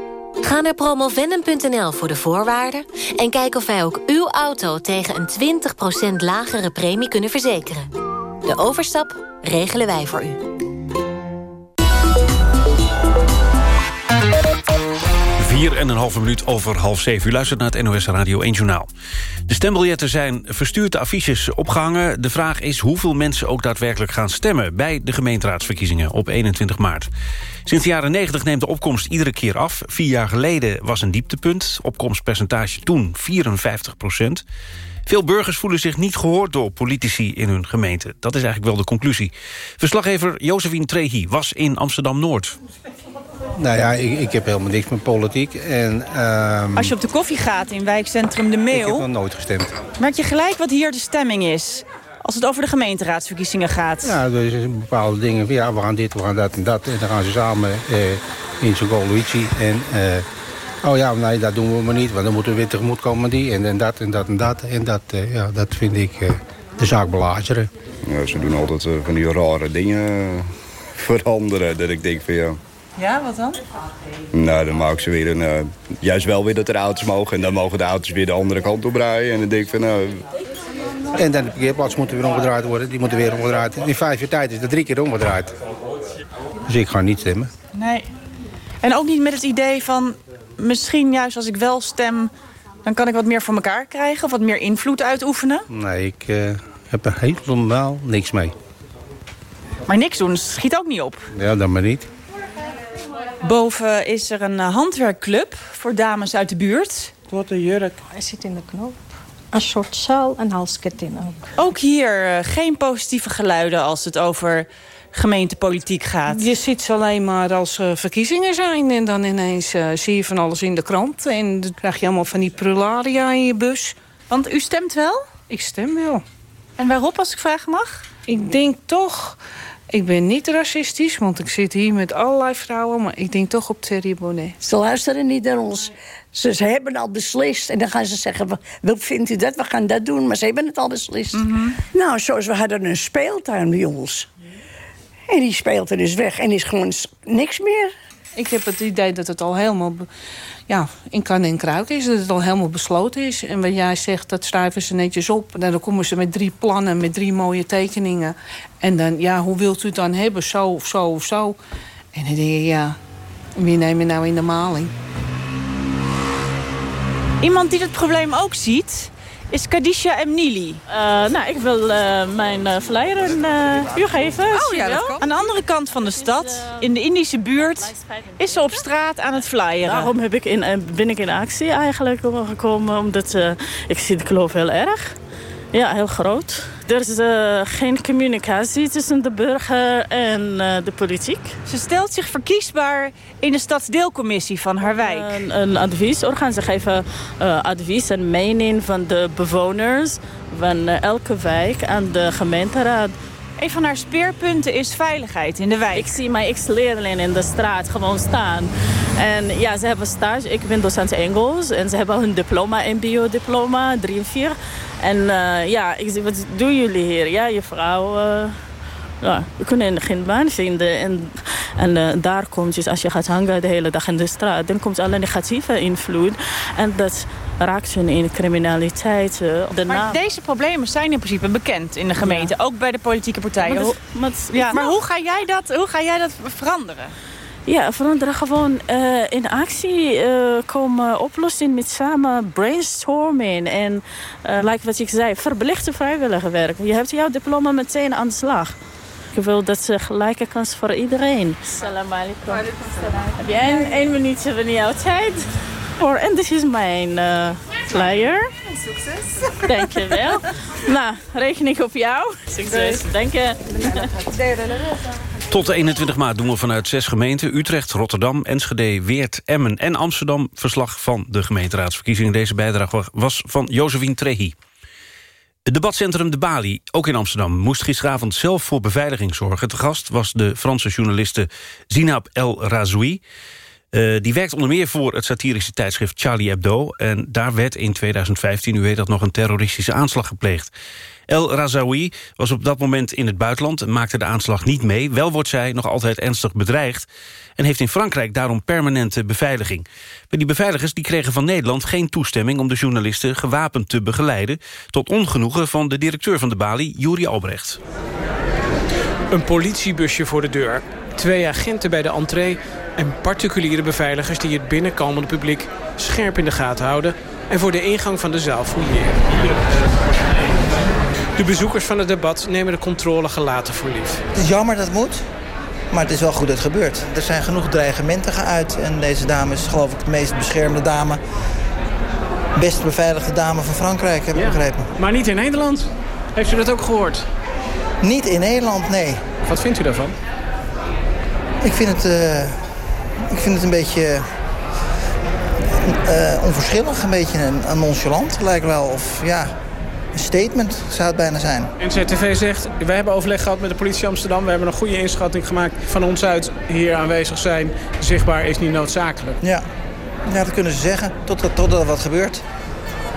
Ga naar promovendum.nl voor de voorwaarden... en kijk of wij ook uw auto tegen een 20% lagere premie kunnen verzekeren. De overstap regelen wij voor u. Vier en een halve minuut over half zeven. U luistert naar het NOS Radio 1 Journaal. De stembiljetten zijn verstuurd, de affiches opgehangen. De vraag is hoeveel mensen ook daadwerkelijk gaan stemmen... bij de gemeenteraadsverkiezingen op 21 maart. Sinds de jaren 90 neemt de opkomst iedere keer af. Vier jaar geleden was een dieptepunt. Opkomstpercentage toen 54 procent. Veel burgers voelen zich niet gehoord door politici in hun gemeente. Dat is eigenlijk wel de conclusie. Verslaggever Josephine Trehi was in Amsterdam-Noord. Nou ja, ik, ik, heb helemaal niks met politiek. En, um... Als je op de koffie gaat in wijkcentrum De Meel... Ik heb nog nooit gestemd. Merk je gelijk wat hier de stemming is? Als het over de gemeenteraadsverkiezingen gaat. Ja, er zijn bepaalde dingen. Ja, we gaan dit, we gaan dat en dat. En dan gaan ze samen eh, in zo'n coalitie. En uh, oh ja, nee, dat doen we maar niet. Want dan moeten we weer tegemoet komen die. En, en dat en dat en dat. En dat, uh, ja, dat vind ik de zaak belazeren. Ja, ze doen altijd van die rare dingen veranderen. Dat ik denk van ja... Ja, wat dan? Nou, dan maken ze weer een... Uh, juist wel weer dat er auto's mogen. En dan mogen de auto's weer de andere kant op rijden. En dan denk ik van, nou... En dan de parkeerplaats moeten weer omgedraaid worden. Die moeten weer omgedraaid. In vijf jaar tijd is dat drie keer omgedraaid. Dus ik ga niet stemmen. Nee. En ook niet met het idee van... misschien juist als ik wel stem... dan kan ik wat meer voor elkaar krijgen? Of wat meer invloed uitoefenen? Nee, ik uh, heb er helemaal niks mee. Maar niks doen schiet ook niet op? Ja, dan maar niet. Boven is er een handwerkclub voor dames uit de buurt. korte jurk. Hij zit in de knoop. Een soort sjaal en halsketting ook. Ook hier eh, geen positieve geluiden als het over gemeentepolitiek gaat. Je ziet ze alleen maar als uh, verkiezingen zijn. En dan ineens uh, zie je van alles in de krant. En dan krijg je allemaal van die prularia in je bus. Want u stemt wel? Ik stem wel. En waarop, als ik vragen mag? Ik denk toch... Ik ben niet racistisch, want ik zit hier met allerlei vrouwen... maar ik denk toch op Thierry Bonnet. Ze luisteren niet naar ons. Ze, ze, hebben al beslist. En dan gaan ze zeggen, wat vindt u dat? We gaan dat doen. Maar ze hebben het al beslist. Mm -hmm. Nou, zoals we hadden een speeltuin bij ons. En die speeltuin is weg en is gewoon niks meer. Ik heb het idee dat het al helemaal ja, in kan en kruik is. Dat het al helemaal besloten is. En wat jij zegt, dat schrijven ze netjes op. En dan komen ze met drie plannen, met drie mooie tekeningen. En dan, ja, hoe wilt u het dan hebben? Zo of zo of zo. En dan denk je, ja, wie neem je nou in de maling? Iemand die het probleem ook ziet, is Kadisha Emnili. Uh, nou, ik wil uh, mijn uh, flyer aan u geven. Oh ja, dat. Aan de andere kant van de stad, in de Indische buurt, is ze op straat aan het flyeren. Daarom heb ik in, ben ik in actie eigenlijk gekomen, omdat ik zie de kloof heel erg. Ja, heel groot. Er is uh, geen communicatie tussen de burger en uh, de politiek. Ze stelt zich verkiesbaar in de stadsdeelcommissie van haar wijk. Een, een adviesorgaan. Ze geven uh, advies en mening van de bewoners van elke wijk aan de gemeenteraad. Een van haar speerpunten is veiligheid in de wijk. Ik zie mijn ex-leerlingen in de straat gewoon staan. En ja, ze hebben stage. Ik ben docent Engels. En ze hebben hun diploma, mbo-diploma, 3 en 4. En uh, ja, ik zeg, wat doen jullie hier? Ja, je vrouw... Uh, ja, we kunnen geen baan vinden. En, en uh, daar komt dus, als je gaat hangen de hele dag in de straat... dan komt alle negatieve invloed. En dat raakt hun in criminaliteit. De maar naam. deze problemen zijn in principe bekend in de gemeente. Ja. Ook bij de politieke partijen. Maar, maar, ja, maar hoe, ga jij dat, hoe ga jij dat veranderen? Ja, veranderen gewoon uh, in actie uh, komen oplossingen met samen brainstorming. En uh, like wat ik zei, verplichte vrijwilligerwerk. Je hebt jouw diploma meteen aan de slag. Ik wil dat ze gelijke kans voor iedereen. Salam alaikum. Heb jij een, één minuutje van jouw tijd? Voor, en dit is mijn flyer. Succes. Dankjewel. nou, reken ik op jou. Succes. Dank je. Tot de 21 maart doen we vanuit zes gemeenten... Utrecht, Rotterdam, Enschede, Weert, Emmen en Amsterdam... verslag van de gemeenteraadsverkiezingen. Deze bijdrage was van Josephine Trehi. Het debatcentrum De Bali, ook in Amsterdam... moest gisteravond zelf voor beveiliging zorgen. Te gast was de Franse journaliste Zinab El Razoui. Uh, die werkt onder meer voor het satirische tijdschrift Charlie Hebdo... en daar werd in 2015, u weet dat, nog een terroristische aanslag gepleegd. El Razaoui was op dat moment in het buitenland... en maakte de aanslag niet mee. Wel wordt zij nog altijd ernstig bedreigd... en heeft in Frankrijk daarom permanente beveiliging. Maar die beveiligers die kregen van Nederland geen toestemming... om de journalisten gewapend te begeleiden... tot ongenoegen van de directeur van de Bali, Juri Albrecht. Een politiebusje voor de deur, twee agenten bij de entree... en particuliere beveiligers die het binnenkomende publiek scherp in de gaten houden... en voor de ingang van de zaal fouilleren. De bezoekers van het debat nemen de controle gelaten voor lief. Het is jammer dat het moet, maar het is wel goed dat het gebeurt. Er zijn genoeg dreigementen geuit en deze dame is geloof ik de meest beschermde dame... best beveiligde dame van Frankrijk, heb ik ja, begrepen. Maar niet in Nederland? Heeft u dat ook gehoord? Niet in Nederland, nee. Wat vindt u daarvan? Ik vind het, uh, ik vind het een beetje uh, onverschillig, een beetje een, een nonchalant lijkt wel. Of ja, een statement zou het bijna zijn. NCTV zegt, wij hebben overleg gehad met de politie Amsterdam. We hebben een goede inschatting gemaakt van ons uit hier aanwezig zijn. Zichtbaar is niet noodzakelijk. Ja, ja dat kunnen ze zeggen, totdat, totdat er wat gebeurt.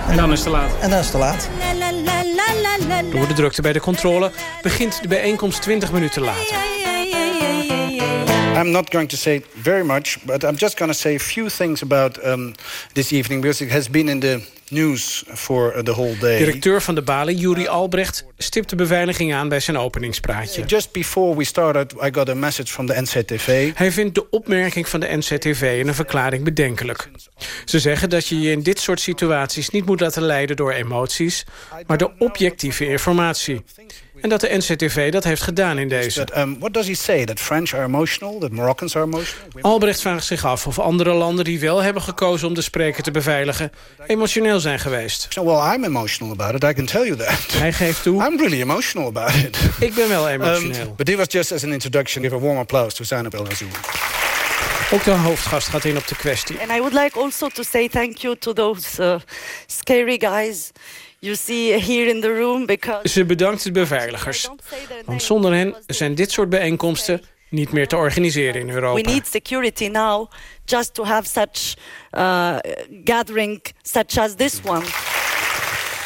En, en dan is het te laat. En dan is het te laat. Door de drukte bij de controle begint de bijeenkomst 20 minuten later. I'm not going to say very much, but I'm just going to say a few things about um, this evening because it has been in the news for the whole day. Directeur van de Bali, Juri Albrecht, stipt de beveiliging aan bij zijn openingspraatje. Just before we started, I got a message from the NCTV. Hij vindt de opmerking van de NCTV in een verklaring bedenkelijk. Ze zeggen dat je je in dit soort situaties niet moet laten leiden door emoties, maar door objectieve informatie. En dat de NCTV dat heeft gedaan in deze. um, what does he say? That French are emotional, that Moroccans are emotional? Albrecht vraagt zich af of andere landen die wel hebben gekozen om de spreker te beveiligen... emotioneel zijn geweest. So, well, I'm emotional about it, I can tell you that. Hij geeft toe... I'm really emotional about it. Ik ben wel emotioneel. Um, but this was just as an introduction. Give a warm applause to Zainab El Razoui. Ook de hoofdgast gaat in op de kwestie. And I would like also to say thank you to those uh, scary guys you see here in the room because Ze bedankt de beveiligers. Want zonder hen zijn dit soort bijeenkomsten niet meer te organiseren in Europa. we need security now just to have such uh, gathering such as this one.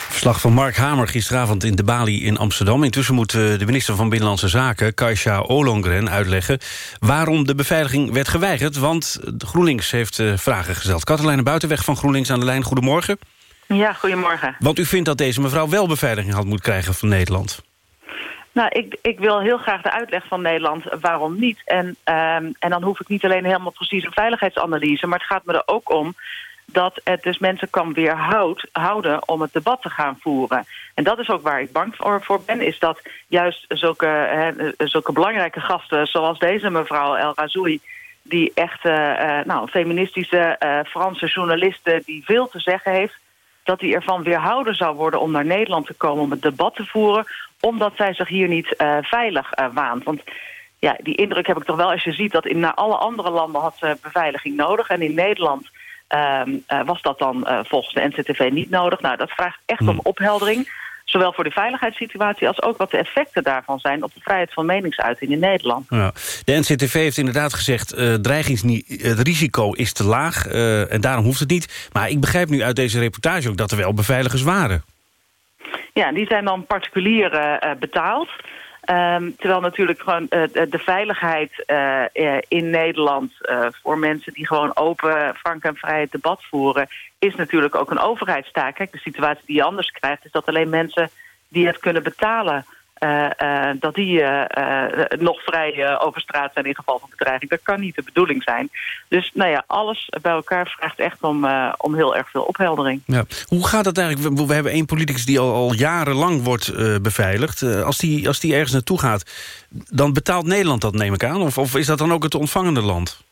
Verslag van Mark Hamer gisteravond in de Bali in Amsterdam. Intussen moet de minister van Binnenlandse Zaken, Kaisha Olongren, uitleggen... waarom de beveiliging werd geweigerd, want GroenLinks heeft eh, vragen gesteld. Katelijne Buitenweg van GroenLinks aan de lijn, goedemorgen. Ja, goedemorgen. Want u vindt dat deze mevrouw wel beveiliging had moeten krijgen van Nederland. Nou, ik, ik wil heel graag de uitleg van Nederland waarom niet. En, ehm, en dan hoef ik niet alleen helemaal precies een veiligheidsanalyse... maar het gaat me er ook om dat het dus mensen kan weerhouden om het debat te gaan voeren. En dat is ook waar ik bang voor, voor ben, is dat juist zulke, hè, zulke belangrijke gasten... zoals deze mevrouw El Razoui, die echt uh, nou, feministische uh, Franse journaliste... die veel te zeggen heeft, dat die ervan weerhouden zou worden... om naar Nederland te komen om het debat te voeren... omdat zij zich hier niet uh, veilig waant. Want ja, die indruk heb ik toch wel als je ziet dat in naar alle andere landen had ze beveiliging nodig. En in Nederland um, uh, was dat dan uh, volgens de NCTV niet nodig. Nou, dat vraagt echt om opheldering. Zowel voor de veiligheidssituatie als ook wat de effecten daarvan zijn... op de vrijheid van meningsuiting in Nederland. Ja. De NCTV heeft inderdaad gezegd... Uh, het risico is te laag en daarom hoeft het niet. Maar ik begrijp nu uit deze reportage ook dat er wel beveiligers waren. Ja, die zijn dan particulier betaald. Um, terwijl natuurlijk gewoon uh, de veiligheid uh, in Nederland... Voor mensen die gewoon open, frank en vrij het debat voeren... is natuurlijk ook een overheidstaak. Kijk, de situatie die je anders krijgt... is dat alleen mensen die het kunnen betalen... Uh, uh, dat die uh, nog vrij over straat zijn in geval van bedreiging. Dat kan niet de bedoeling zijn. Dus nou ja, alles bij elkaar vraagt echt om, om heel erg veel opheldering. Ja. Hoe gaat dat eigenlijk? We, hebben één politicus die al, al jarenlang wordt beveiligd. als, die, als die ergens naartoe gaat, dan betaalt Nederland dat, neem ik aan? Of, of is dat dan ook het ontvangende land?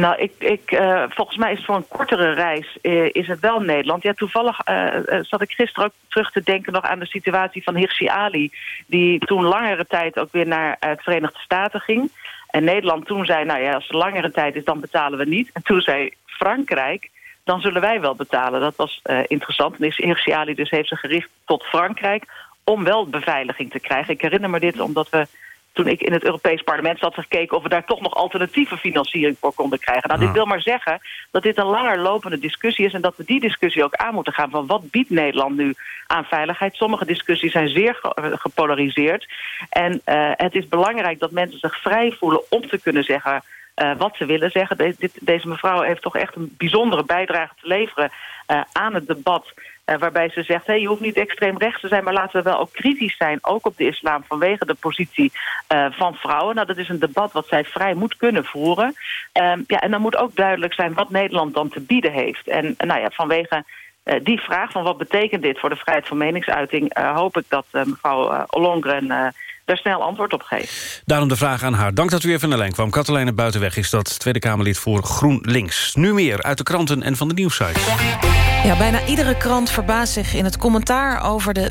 Nou, ik, ik, uh, volgens mij is het voor een kortere reis uh, is het wel Nederland. Ja, toevallig uh, zat ik gisteren ook terug te denken nog aan de situatie van Hirsi Ali... die toen langere tijd ook weer naar het Verenigde Staten ging. En Nederland toen zei, nou ja, als het langere tijd is, dan betalen we niet. En toen zei Frankrijk, dan zullen wij wel betalen. Dat was interessant. En Hirsi Ali dus heeft zich gericht tot Frankrijk... om wel beveiliging te krijgen. Ik herinner me dit omdat we toen ik in het Europees parlement zat gekeken... of we daar toch nog alternatieve financiering voor konden krijgen. Nou, dit wil maar zeggen dat dit een langer lopende discussie is... en dat we die discussie ook aan moeten gaan van wat biedt Nederland nu aan veiligheid. Sommige discussies zijn zeer gepolariseerd. En uh, het is belangrijk dat mensen zich vrij voelen om te kunnen zeggen... Uh, wat ze willen zeggen. De, dit, deze mevrouw heeft toch echt een bijzondere bijdrage te leveren uh, aan het debat... Waarbij ze zegt, hey, je hoeft niet extreem rechts te zijn... maar laten we wel ook kritisch zijn, ook op de islam... vanwege de positie uh, van vrouwen. Nou, dat is een debat wat zij vrij moet kunnen voeren. Uh, ja, en dan moet ook duidelijk zijn wat Nederland dan te bieden heeft. En nou ja, vanwege die vraag van wat betekent dit... voor de vrijheid van meningsuiting... hoop ik dat mevrouw Ollongren daar snel antwoord op geeft. Daarom de vraag aan haar. Dank dat u even van de lijn kwam. Katelijne Buitenweg is dat Tweede Kamerlid voor GroenLinks. Nu meer uit de kranten en van de nieuwsite. Ja, bijna iedere krant verbaast zich in het commentaar... over de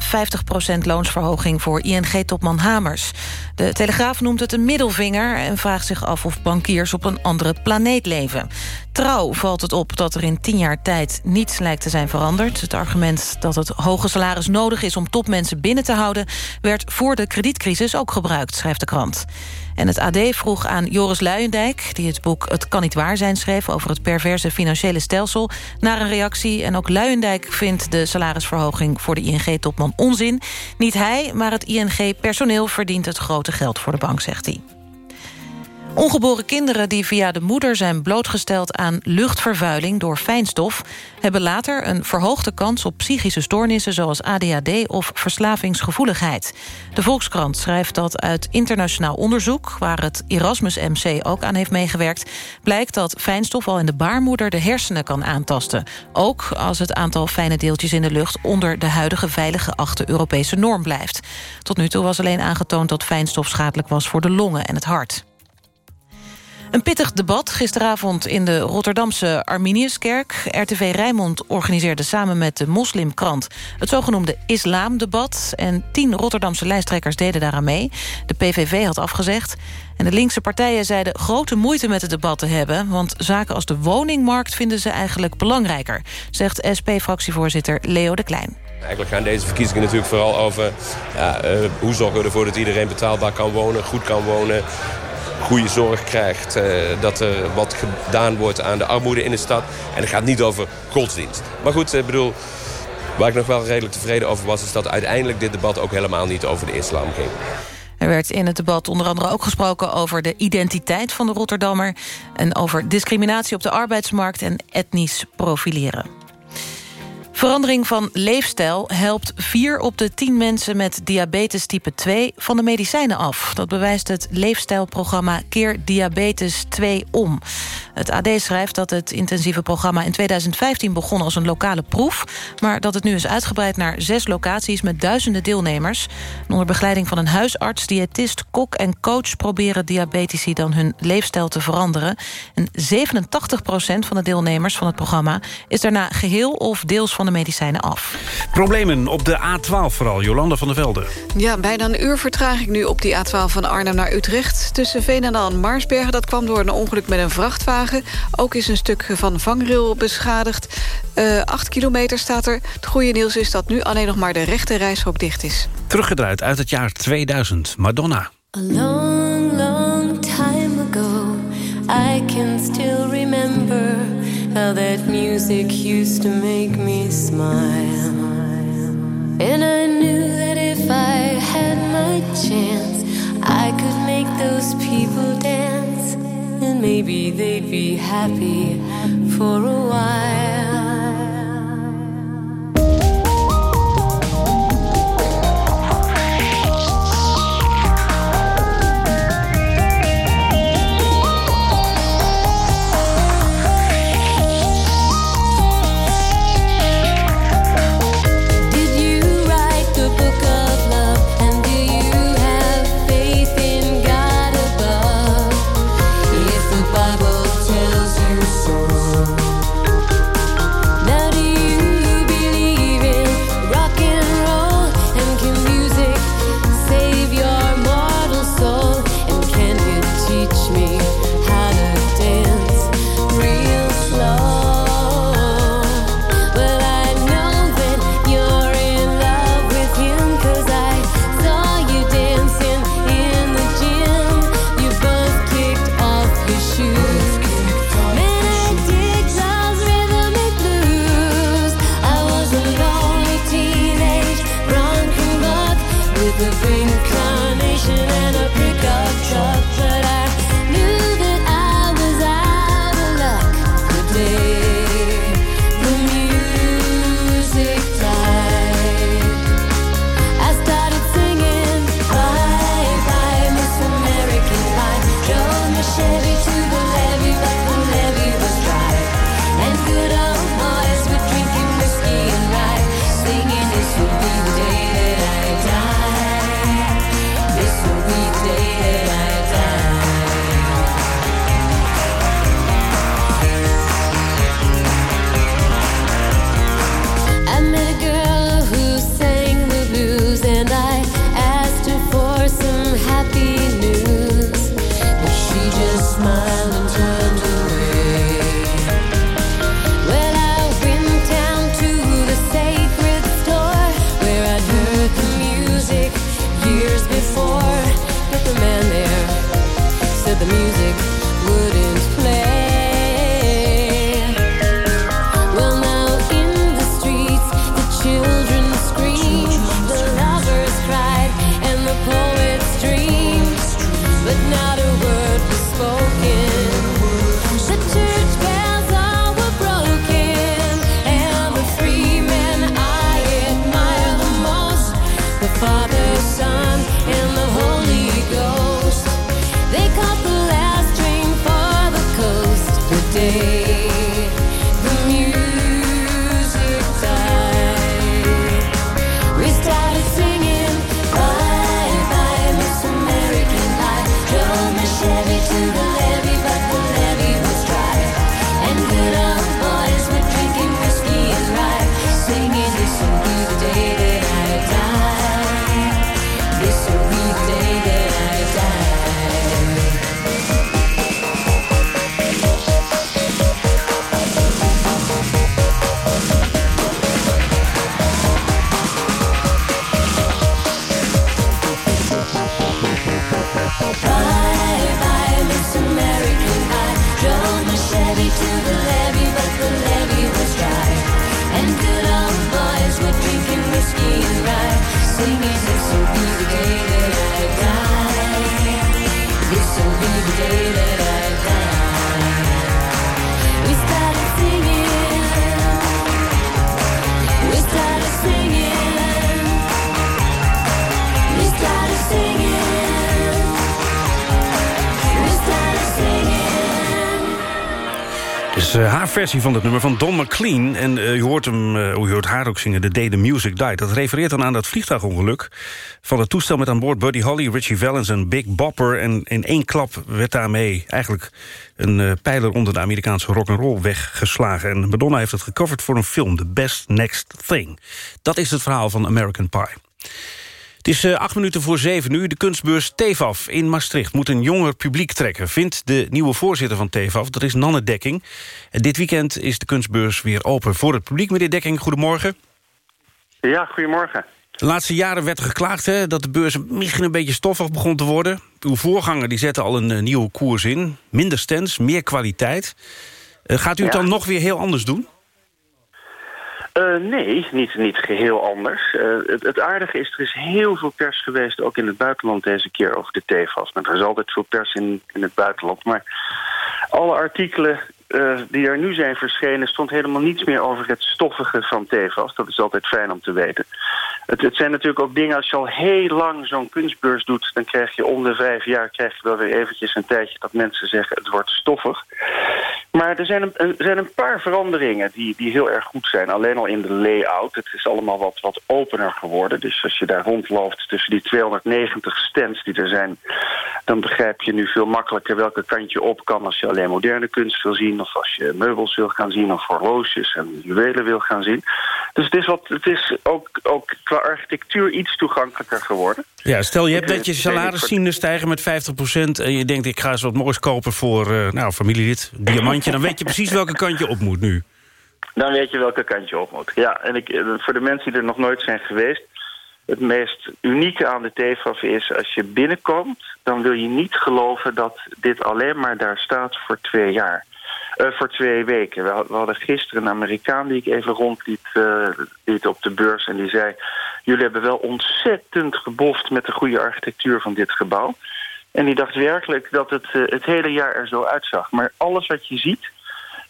50% loonsverhoging voor ING-topman Hamers. De Telegraaf noemt het een middelvinger... en vraagt zich af of bankiers op een andere planeet leven. Trouw valt het op dat er in tien jaar tijd niets lijkt te zijn veranderd. Het argument dat het hoge salaris nodig is om topmensen binnen te houden... werd voor de kredietcrisis ook gebruikt, schrijft de krant. En het AD vroeg aan Joris Luijendijk... die het boek Het kan niet waar zijn schreef... over het perverse financiële stelsel, naar een reactie. En ook Luijendijk vindt de salarisverhoging voor de ING-topman onzin. Niet hij, maar het ING-personeel verdient het grote geld voor de bank, zegt hij. Ongeboren kinderen die via de moeder zijn blootgesteld aan luchtvervuiling door fijnstof... hebben later een verhoogde kans op psychische stoornissen zoals ADHD of verslavingsgevoeligheid. De Volkskrant schrijft dat uit internationaal onderzoek... waar het Erasmus MC ook aan heeft meegewerkt... blijkt dat fijnstof al in de baarmoeder de hersenen kan aantasten. Ook als het aantal fijne deeltjes in de lucht... onder de huidige veilige achte Europese norm blijft. Tot nu toe was alleen aangetoond dat fijnstof schadelijk was voor de longen en het hart. Een pittig debat gisteravond in de Rotterdamse Arminiuskerk. RTV Rijnmond organiseerde samen met de moslimkrant... het zogenoemde islamdebat. En tien Rotterdamse lijsttrekkers deden daaraan mee. De PVV had afgezegd. En de linkse partijen zeiden grote moeite met het debat te hebben... want zaken als de woningmarkt vinden ze eigenlijk belangrijker... zegt SP-fractievoorzitter Leo de Klein. Eigenlijk gaan deze verkiezingen natuurlijk vooral over... Ja, uh, hoe zorgen we ervoor dat iedereen betaalbaar kan wonen, goed kan wonen goede zorg krijgt. Uh, dat er wat gedaan wordt aan de armoede in de stad. En het gaat niet over godsdienst. Maar goed, ik bedoel, waar ik nog wel redelijk tevreden over was... is dat uiteindelijk dit debat ook helemaal niet over de islam ging. Er werd in het debat onder andere ook gesproken over de identiteit van de Rotterdammer... en over discriminatie op de arbeidsmarkt en etnisch profileren. Verandering van leefstijl helpt 4 op de 10 mensen met diabetes type 2 van de medicijnen af. Dat bewijst het leefstijlprogramma Keer Diabetes 2 om. Het AD schrijft dat het intensieve programma in 2015 begon als een lokale proef... maar dat het nu is uitgebreid naar zes locaties met duizenden deelnemers. onder begeleiding van een huisarts, diëtist, kok en coach... proberen diabetici dan hun leefstijl te veranderen. En 87% van de deelnemers van het programma... is daarna geheel of deels van de medicijnen af. Problemen op de A12 vooral, Jolanda van der Velde. Ja, bijna een uur vertraging nu op die A12 van Arnhem naar Utrecht. Tussen Veenendaal en Marsbergen. Dat kwam door een ongeluk met een vrachtwagen. Ook is een stuk van vangrail beschadigd. Uh, acht kilometer staat er. Het goede nieuws is dat nu alleen nog maar de rechte reishok dicht is. Teruggedraaid uit het jaar 2000. Madonna. A long, long time ago I can still That music used to make me smile And I knew that if I had my chance I could make those people dance and maybe they'd be happy for a while. Versie van het nummer van Don McLean. En uh, u, hoort hem, uh, u hoort haar ook zingen, The Day the Music Died. Dat refereert dan aan dat vliegtuigongeluk van het toestel met aan boord... Buddy Holly, Richie Valens en Big Bopper. En in één klap werd daarmee eigenlijk een pijler onder de Amerikaanse rock'n'roll weggeslagen. En Madonna heeft het gecoverd voor een film, The Best Next Thing. Dat is het verhaal van American Pie. Het is uh, acht minuten voor zeven nu. De kunstbeurs TEVAF in Maastricht moet een jonger publiek trekken... vindt de nieuwe voorzitter van TEVAF, dat is Nanne Dekking. En dit weekend is de kunstbeurs weer open voor het publiek. Meneer Dekking, goedemorgen. Ja, goedemorgen. De laatste jaren werd er geklaagd hè, dat de beurs misschien een beetje stoffig begon te worden. Uw voorganger die zette al een uh, nieuwe koers in. Minder stands, meer kwaliteit. Uh, gaat u het dan nog weer heel anders doen? Uh, nee, niet, niet geheel anders. Uh, het, het, aardige is, er is heel veel pers geweest, ook in het buitenland deze keer, over de TEVAS. Maar er is altijd veel pers in, in het buitenland. Maar alle artikelen uh, die er nu zijn verschenen... stond helemaal niets meer over het stoffige van TEVAS. Dat is altijd fijn om te weten. Het, het zijn natuurlijk ook dingen, als je al heel lang zo'n kunstbeurs doet... dan krijg je om de vijf jaar krijg je wel weer eventjes een tijdje... dat mensen zeggen het wordt stoffig. Maar er zijn een, er zijn een paar veranderingen die, die heel erg goed zijn. Alleen al in de layout. Het is allemaal wat, wat opener geworden. Dus als je daar rondloopt tussen die 290 stands die er zijn... dan begrijp je nu veel makkelijker welke kant je op kan... als je alleen moderne kunst wil zien... of als je meubels wil gaan zien of horloges en juwelen wil gaan zien. Dus het is, wat, het is ook, ook qua architectuur iets toegankelijker geworden. Ja, stel je hebt net je salaris zien stijgen met 50% en je denkt ik ga eens wat moois kopen voor uh, nou, familielid, diamantje... dan weet je precies welke kant je op moet nu. Dan weet je welke kant je op moet. Ja, en ik, voor de mensen die er nog nooit zijn geweest... het meest unieke aan de TEFAF is... als je binnenkomt, dan wil je niet geloven dat dit alleen maar daar staat voor twee jaar. Uh, voor twee weken. We, hadden gisteren een Amerikaan die ik even rondliet uh, liet op de beurs... en die zei, jullie hebben wel ontzettend geboft met de goede architectuur van dit gebouw. En die dacht werkelijk dat het uh, het hele jaar er zo uitzag. Maar alles wat je ziet,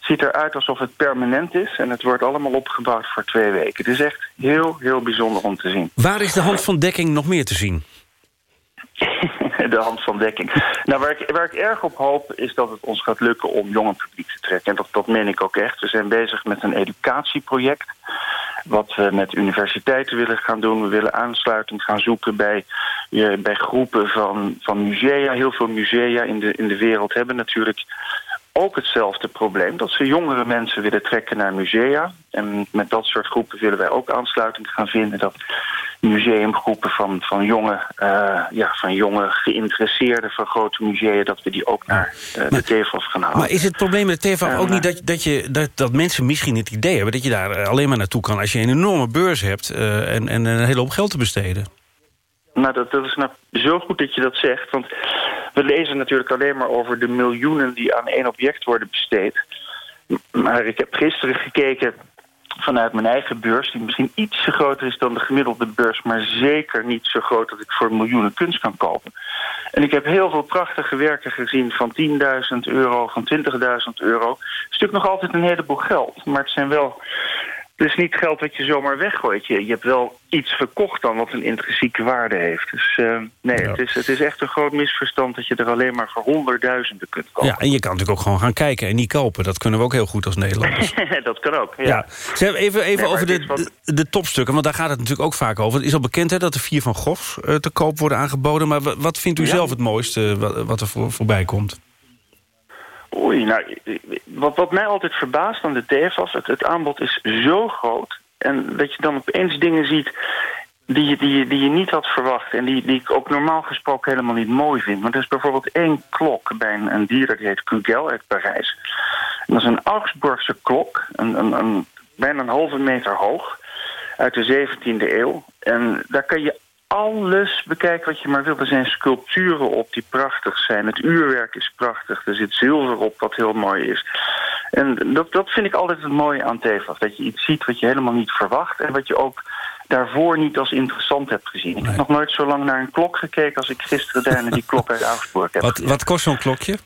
ziet eruit alsof het permanent is... en het wordt allemaal opgebouwd voor twee weken. Het is echt heel, heel bijzonder om te zien. Waar is de hand van dekking nog meer te zien? de hand van dekking. Nou, waar ik, waar ik erg op hoop is dat het ons gaat lukken om jonge publiek te trekken. En dat, dat meen ik ook echt. We zijn bezig met een educatieproject. Wat we met universiteiten willen gaan doen. We willen aansluiting gaan zoeken bij, bij groepen van, van musea. Heel veel musea in de, in de wereld hebben natuurlijk ook hetzelfde probleem. Dat ze jongere mensen willen trekken naar musea. En met dat soort groepen willen wij ook aansluiting gaan vinden. Dat museumgroepen van, van, jonge, uh, ja, van jonge geïnteresseerden van grote musea... dat we die ook naar de, de TEVAF gaan halen. Maar is het probleem met de TEVAF ook niet dat, dat, je, dat, dat mensen misschien het idee hebben... dat je daar alleen maar naartoe kan als je een enorme beurs hebt... Uh, en, en een hele hoop geld te besteden? Nou, dat, dat is nou zo goed dat je dat zegt. Want we lezen natuurlijk alleen maar over de miljoenen... die aan één object worden besteed. Maar ik heb gisteren gekeken vanuit mijn eigen beurs... die misschien ietsje groter is dan de gemiddelde beurs... maar zeker niet zo groot dat ik voor miljoenen kunst kan kopen. En ik heb heel veel prachtige werken gezien van 10.000 euro, van 20.000 euro. Stuk nog altijd een heleboel geld, maar het zijn wel... Het is niet geld wat je zomaar weggooit. Je, je hebt wel iets verkocht dan wat een intrinsieke waarde heeft. Dus uh, nee, ja. het, is, het is echt een groot misverstand... dat je er alleen maar voor honderdduizenden kunt kopen. Ja, en je kan natuurlijk ook gewoon gaan kijken en niet kopen. Dat kunnen we ook heel goed als Nederlanders. dat kan ook, ja. ja. Zeg, even even nee, over de, wat... de, de, topstukken, want daar gaat het natuurlijk ook vaak over. Het is al bekend hè, dat er vier van Goghs uh, te koop worden aangeboden. Maar wat vindt u ja. zelf het mooiste wat, wat er voor, voorbij komt? Oei, nou, wat, wat mij altijd verbaast aan de TFAS... Het, het aanbod is zo groot... en dat je dan opeens dingen ziet die, die, die je niet had verwacht... en die, die ik ook normaal gesproken helemaal niet mooi vind. Maar er is bijvoorbeeld één klok bij een, een dier... die heet Kugel uit Parijs. En dat is een Augsburgse klok, een, een, een, bijna een halve meter hoog... uit de 17e eeuw. En daar kan je alles bekijken wat je maar wilt. Er zijn sculpturen op die prachtig zijn. Het uurwerk is prachtig. Er zit zilver op wat heel mooi is. En dat, dat vind ik altijd het mooie aan TEVAF. Dat je iets ziet wat je helemaal niet verwacht... en wat je ook daarvoor niet als interessant hebt gezien. Ik heb nog nooit zo lang naar een klok gekeken... als ik gisteren daar naar die klok uit Augsburg heb wat, wat kost zo'n klokje?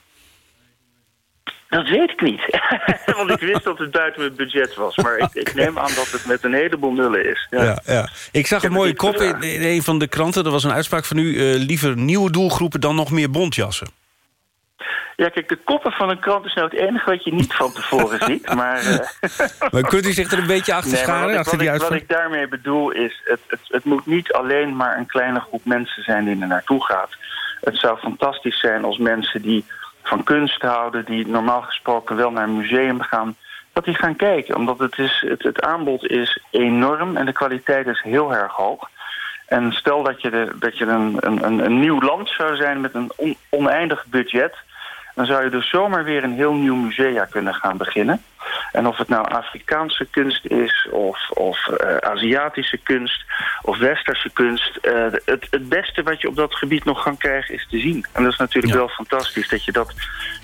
Dat weet ik niet. Want ik wist dat het buiten mijn budget was. Maar ik, ik, neem aan dat het met een heleboel nullen is. Ja. Ja, ja. Ik zag ik een mooie kop in, in, een van de kranten. Er was een uitspraak van u. Uh, liever nieuwe doelgroepen dan nog meer bontjassen. Ja, kijk, de koppen van een krant is nou het enige wat je niet van tevoren ziet. Maar, uh... maar kunt u zich er een beetje achter nee, scharen? Wat, achter ik, die wat ik daarmee bedoel is, het, het, het moet niet alleen maar een kleine groep mensen zijn die er naartoe gaat. Het zou fantastisch zijn als mensen die van kunst houden... die normaal gesproken wel naar een museum gaan... dat die gaan kijken. Omdat het, is, het, het aanbod is enorm en de kwaliteit is heel erg hoog. En stel dat je, de, dat je een, een, een nieuw land zou zijn met een on, oneindig budget... dan zou je dus zomaar weer een heel nieuw musea kunnen gaan beginnen. En of het nou Afrikaanse kunst is, of, of uh, Aziatische kunst, of Westerse kunst... Uh, het, het beste wat je op dat gebied nog kan krijgen is te zien. En dat is natuurlijk ja. wel fantastisch dat je dat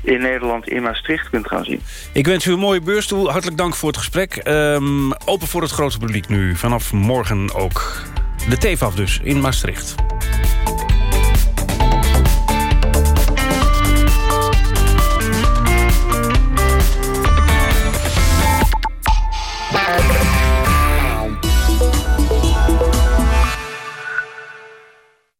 in Nederland in Maastricht kunt gaan zien. Ik wens u een mooie beurstoel. Hartelijk dank voor het gesprek. Um, open voor het grote publiek nu. Vanaf morgen ook. De TEFAF dus, in Maastricht.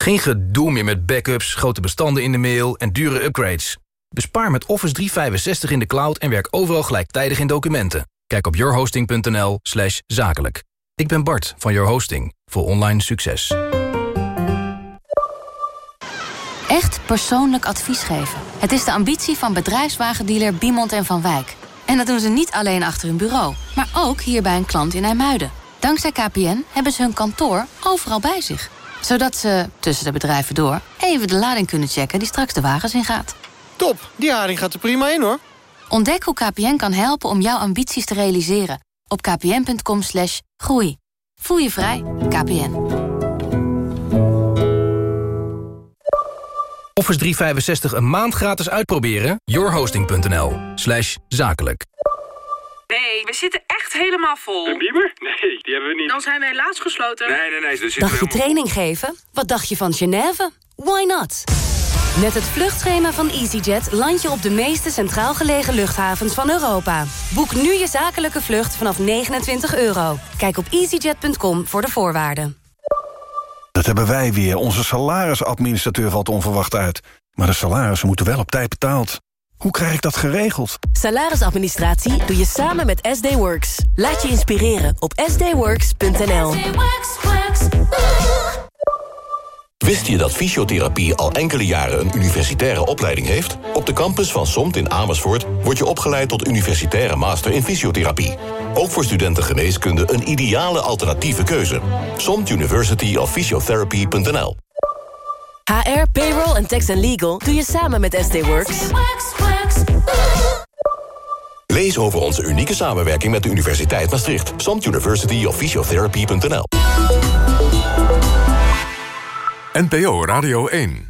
Geen gedoe meer met backups, grote bestanden in de mail en dure upgrades. Bespaar met Office 365 in de cloud en werk overal gelijktijdig in documenten. Kijk op yourhosting.nl slash zakelijk. Ik ben Bart van Your Hosting voor online succes. Echt persoonlijk advies geven. Het is de ambitie van bedrijfswagendealer Biemond en Van Wijk. En dat doen ze niet alleen achter hun bureau, maar ook hier bij een klant in IJmuiden. Dankzij KPN hebben ze hun kantoor overal bij zich. Zodat ze, tussen de bedrijven door, even de lading kunnen checken die straks de wagens ingaat. Top, die haring gaat er prima in hoor. Ontdek hoe KPN kan helpen om jouw ambities te realiseren. Op kpn.com slash groei. Voel je vrij, KPN. Office 365 een maand gratis uitproberen? yourhosting.nl slash zakelijk. Nee, we zitten echt helemaal vol. Een bieber? Nee, die hebben we niet. Dan zijn we helaas gesloten. Nee, nee, nee. Dus dacht je training geven? Wat dacht je van Genève? Why not? Met het vluchtschema van EasyJet land je op de meeste centraal gelegen luchthavens van Europa. Boek nu je zakelijke vlucht vanaf 29 euro. Kijk op easyjet.com voor de voorwaarden. Dat hebben wij weer. Onze salarisadministrateur valt onverwacht uit. Maar de salarissen moeten wel op tijd betaald. Hoe krijg ik dat geregeld? Salarisadministratie doe je samen met SD Works. Laat je inspireren op sdworks.nl. Wist je dat fysiotherapie al enkele jaren een universitaire opleiding heeft? Op de campus van SOMT in Amersfoort word je opgeleid tot universitaire master in fysiotherapie. Ook voor studenten geneeskunde een ideale alternatieve keuze. SOMT University of Physiotherapy.nl HR, payroll en tax and legal doe je samen met SD Works. Lees over onze unieke samenwerking met de Universiteit Maastricht. SOMT University of Physiotherapy.nl NPO Radio 1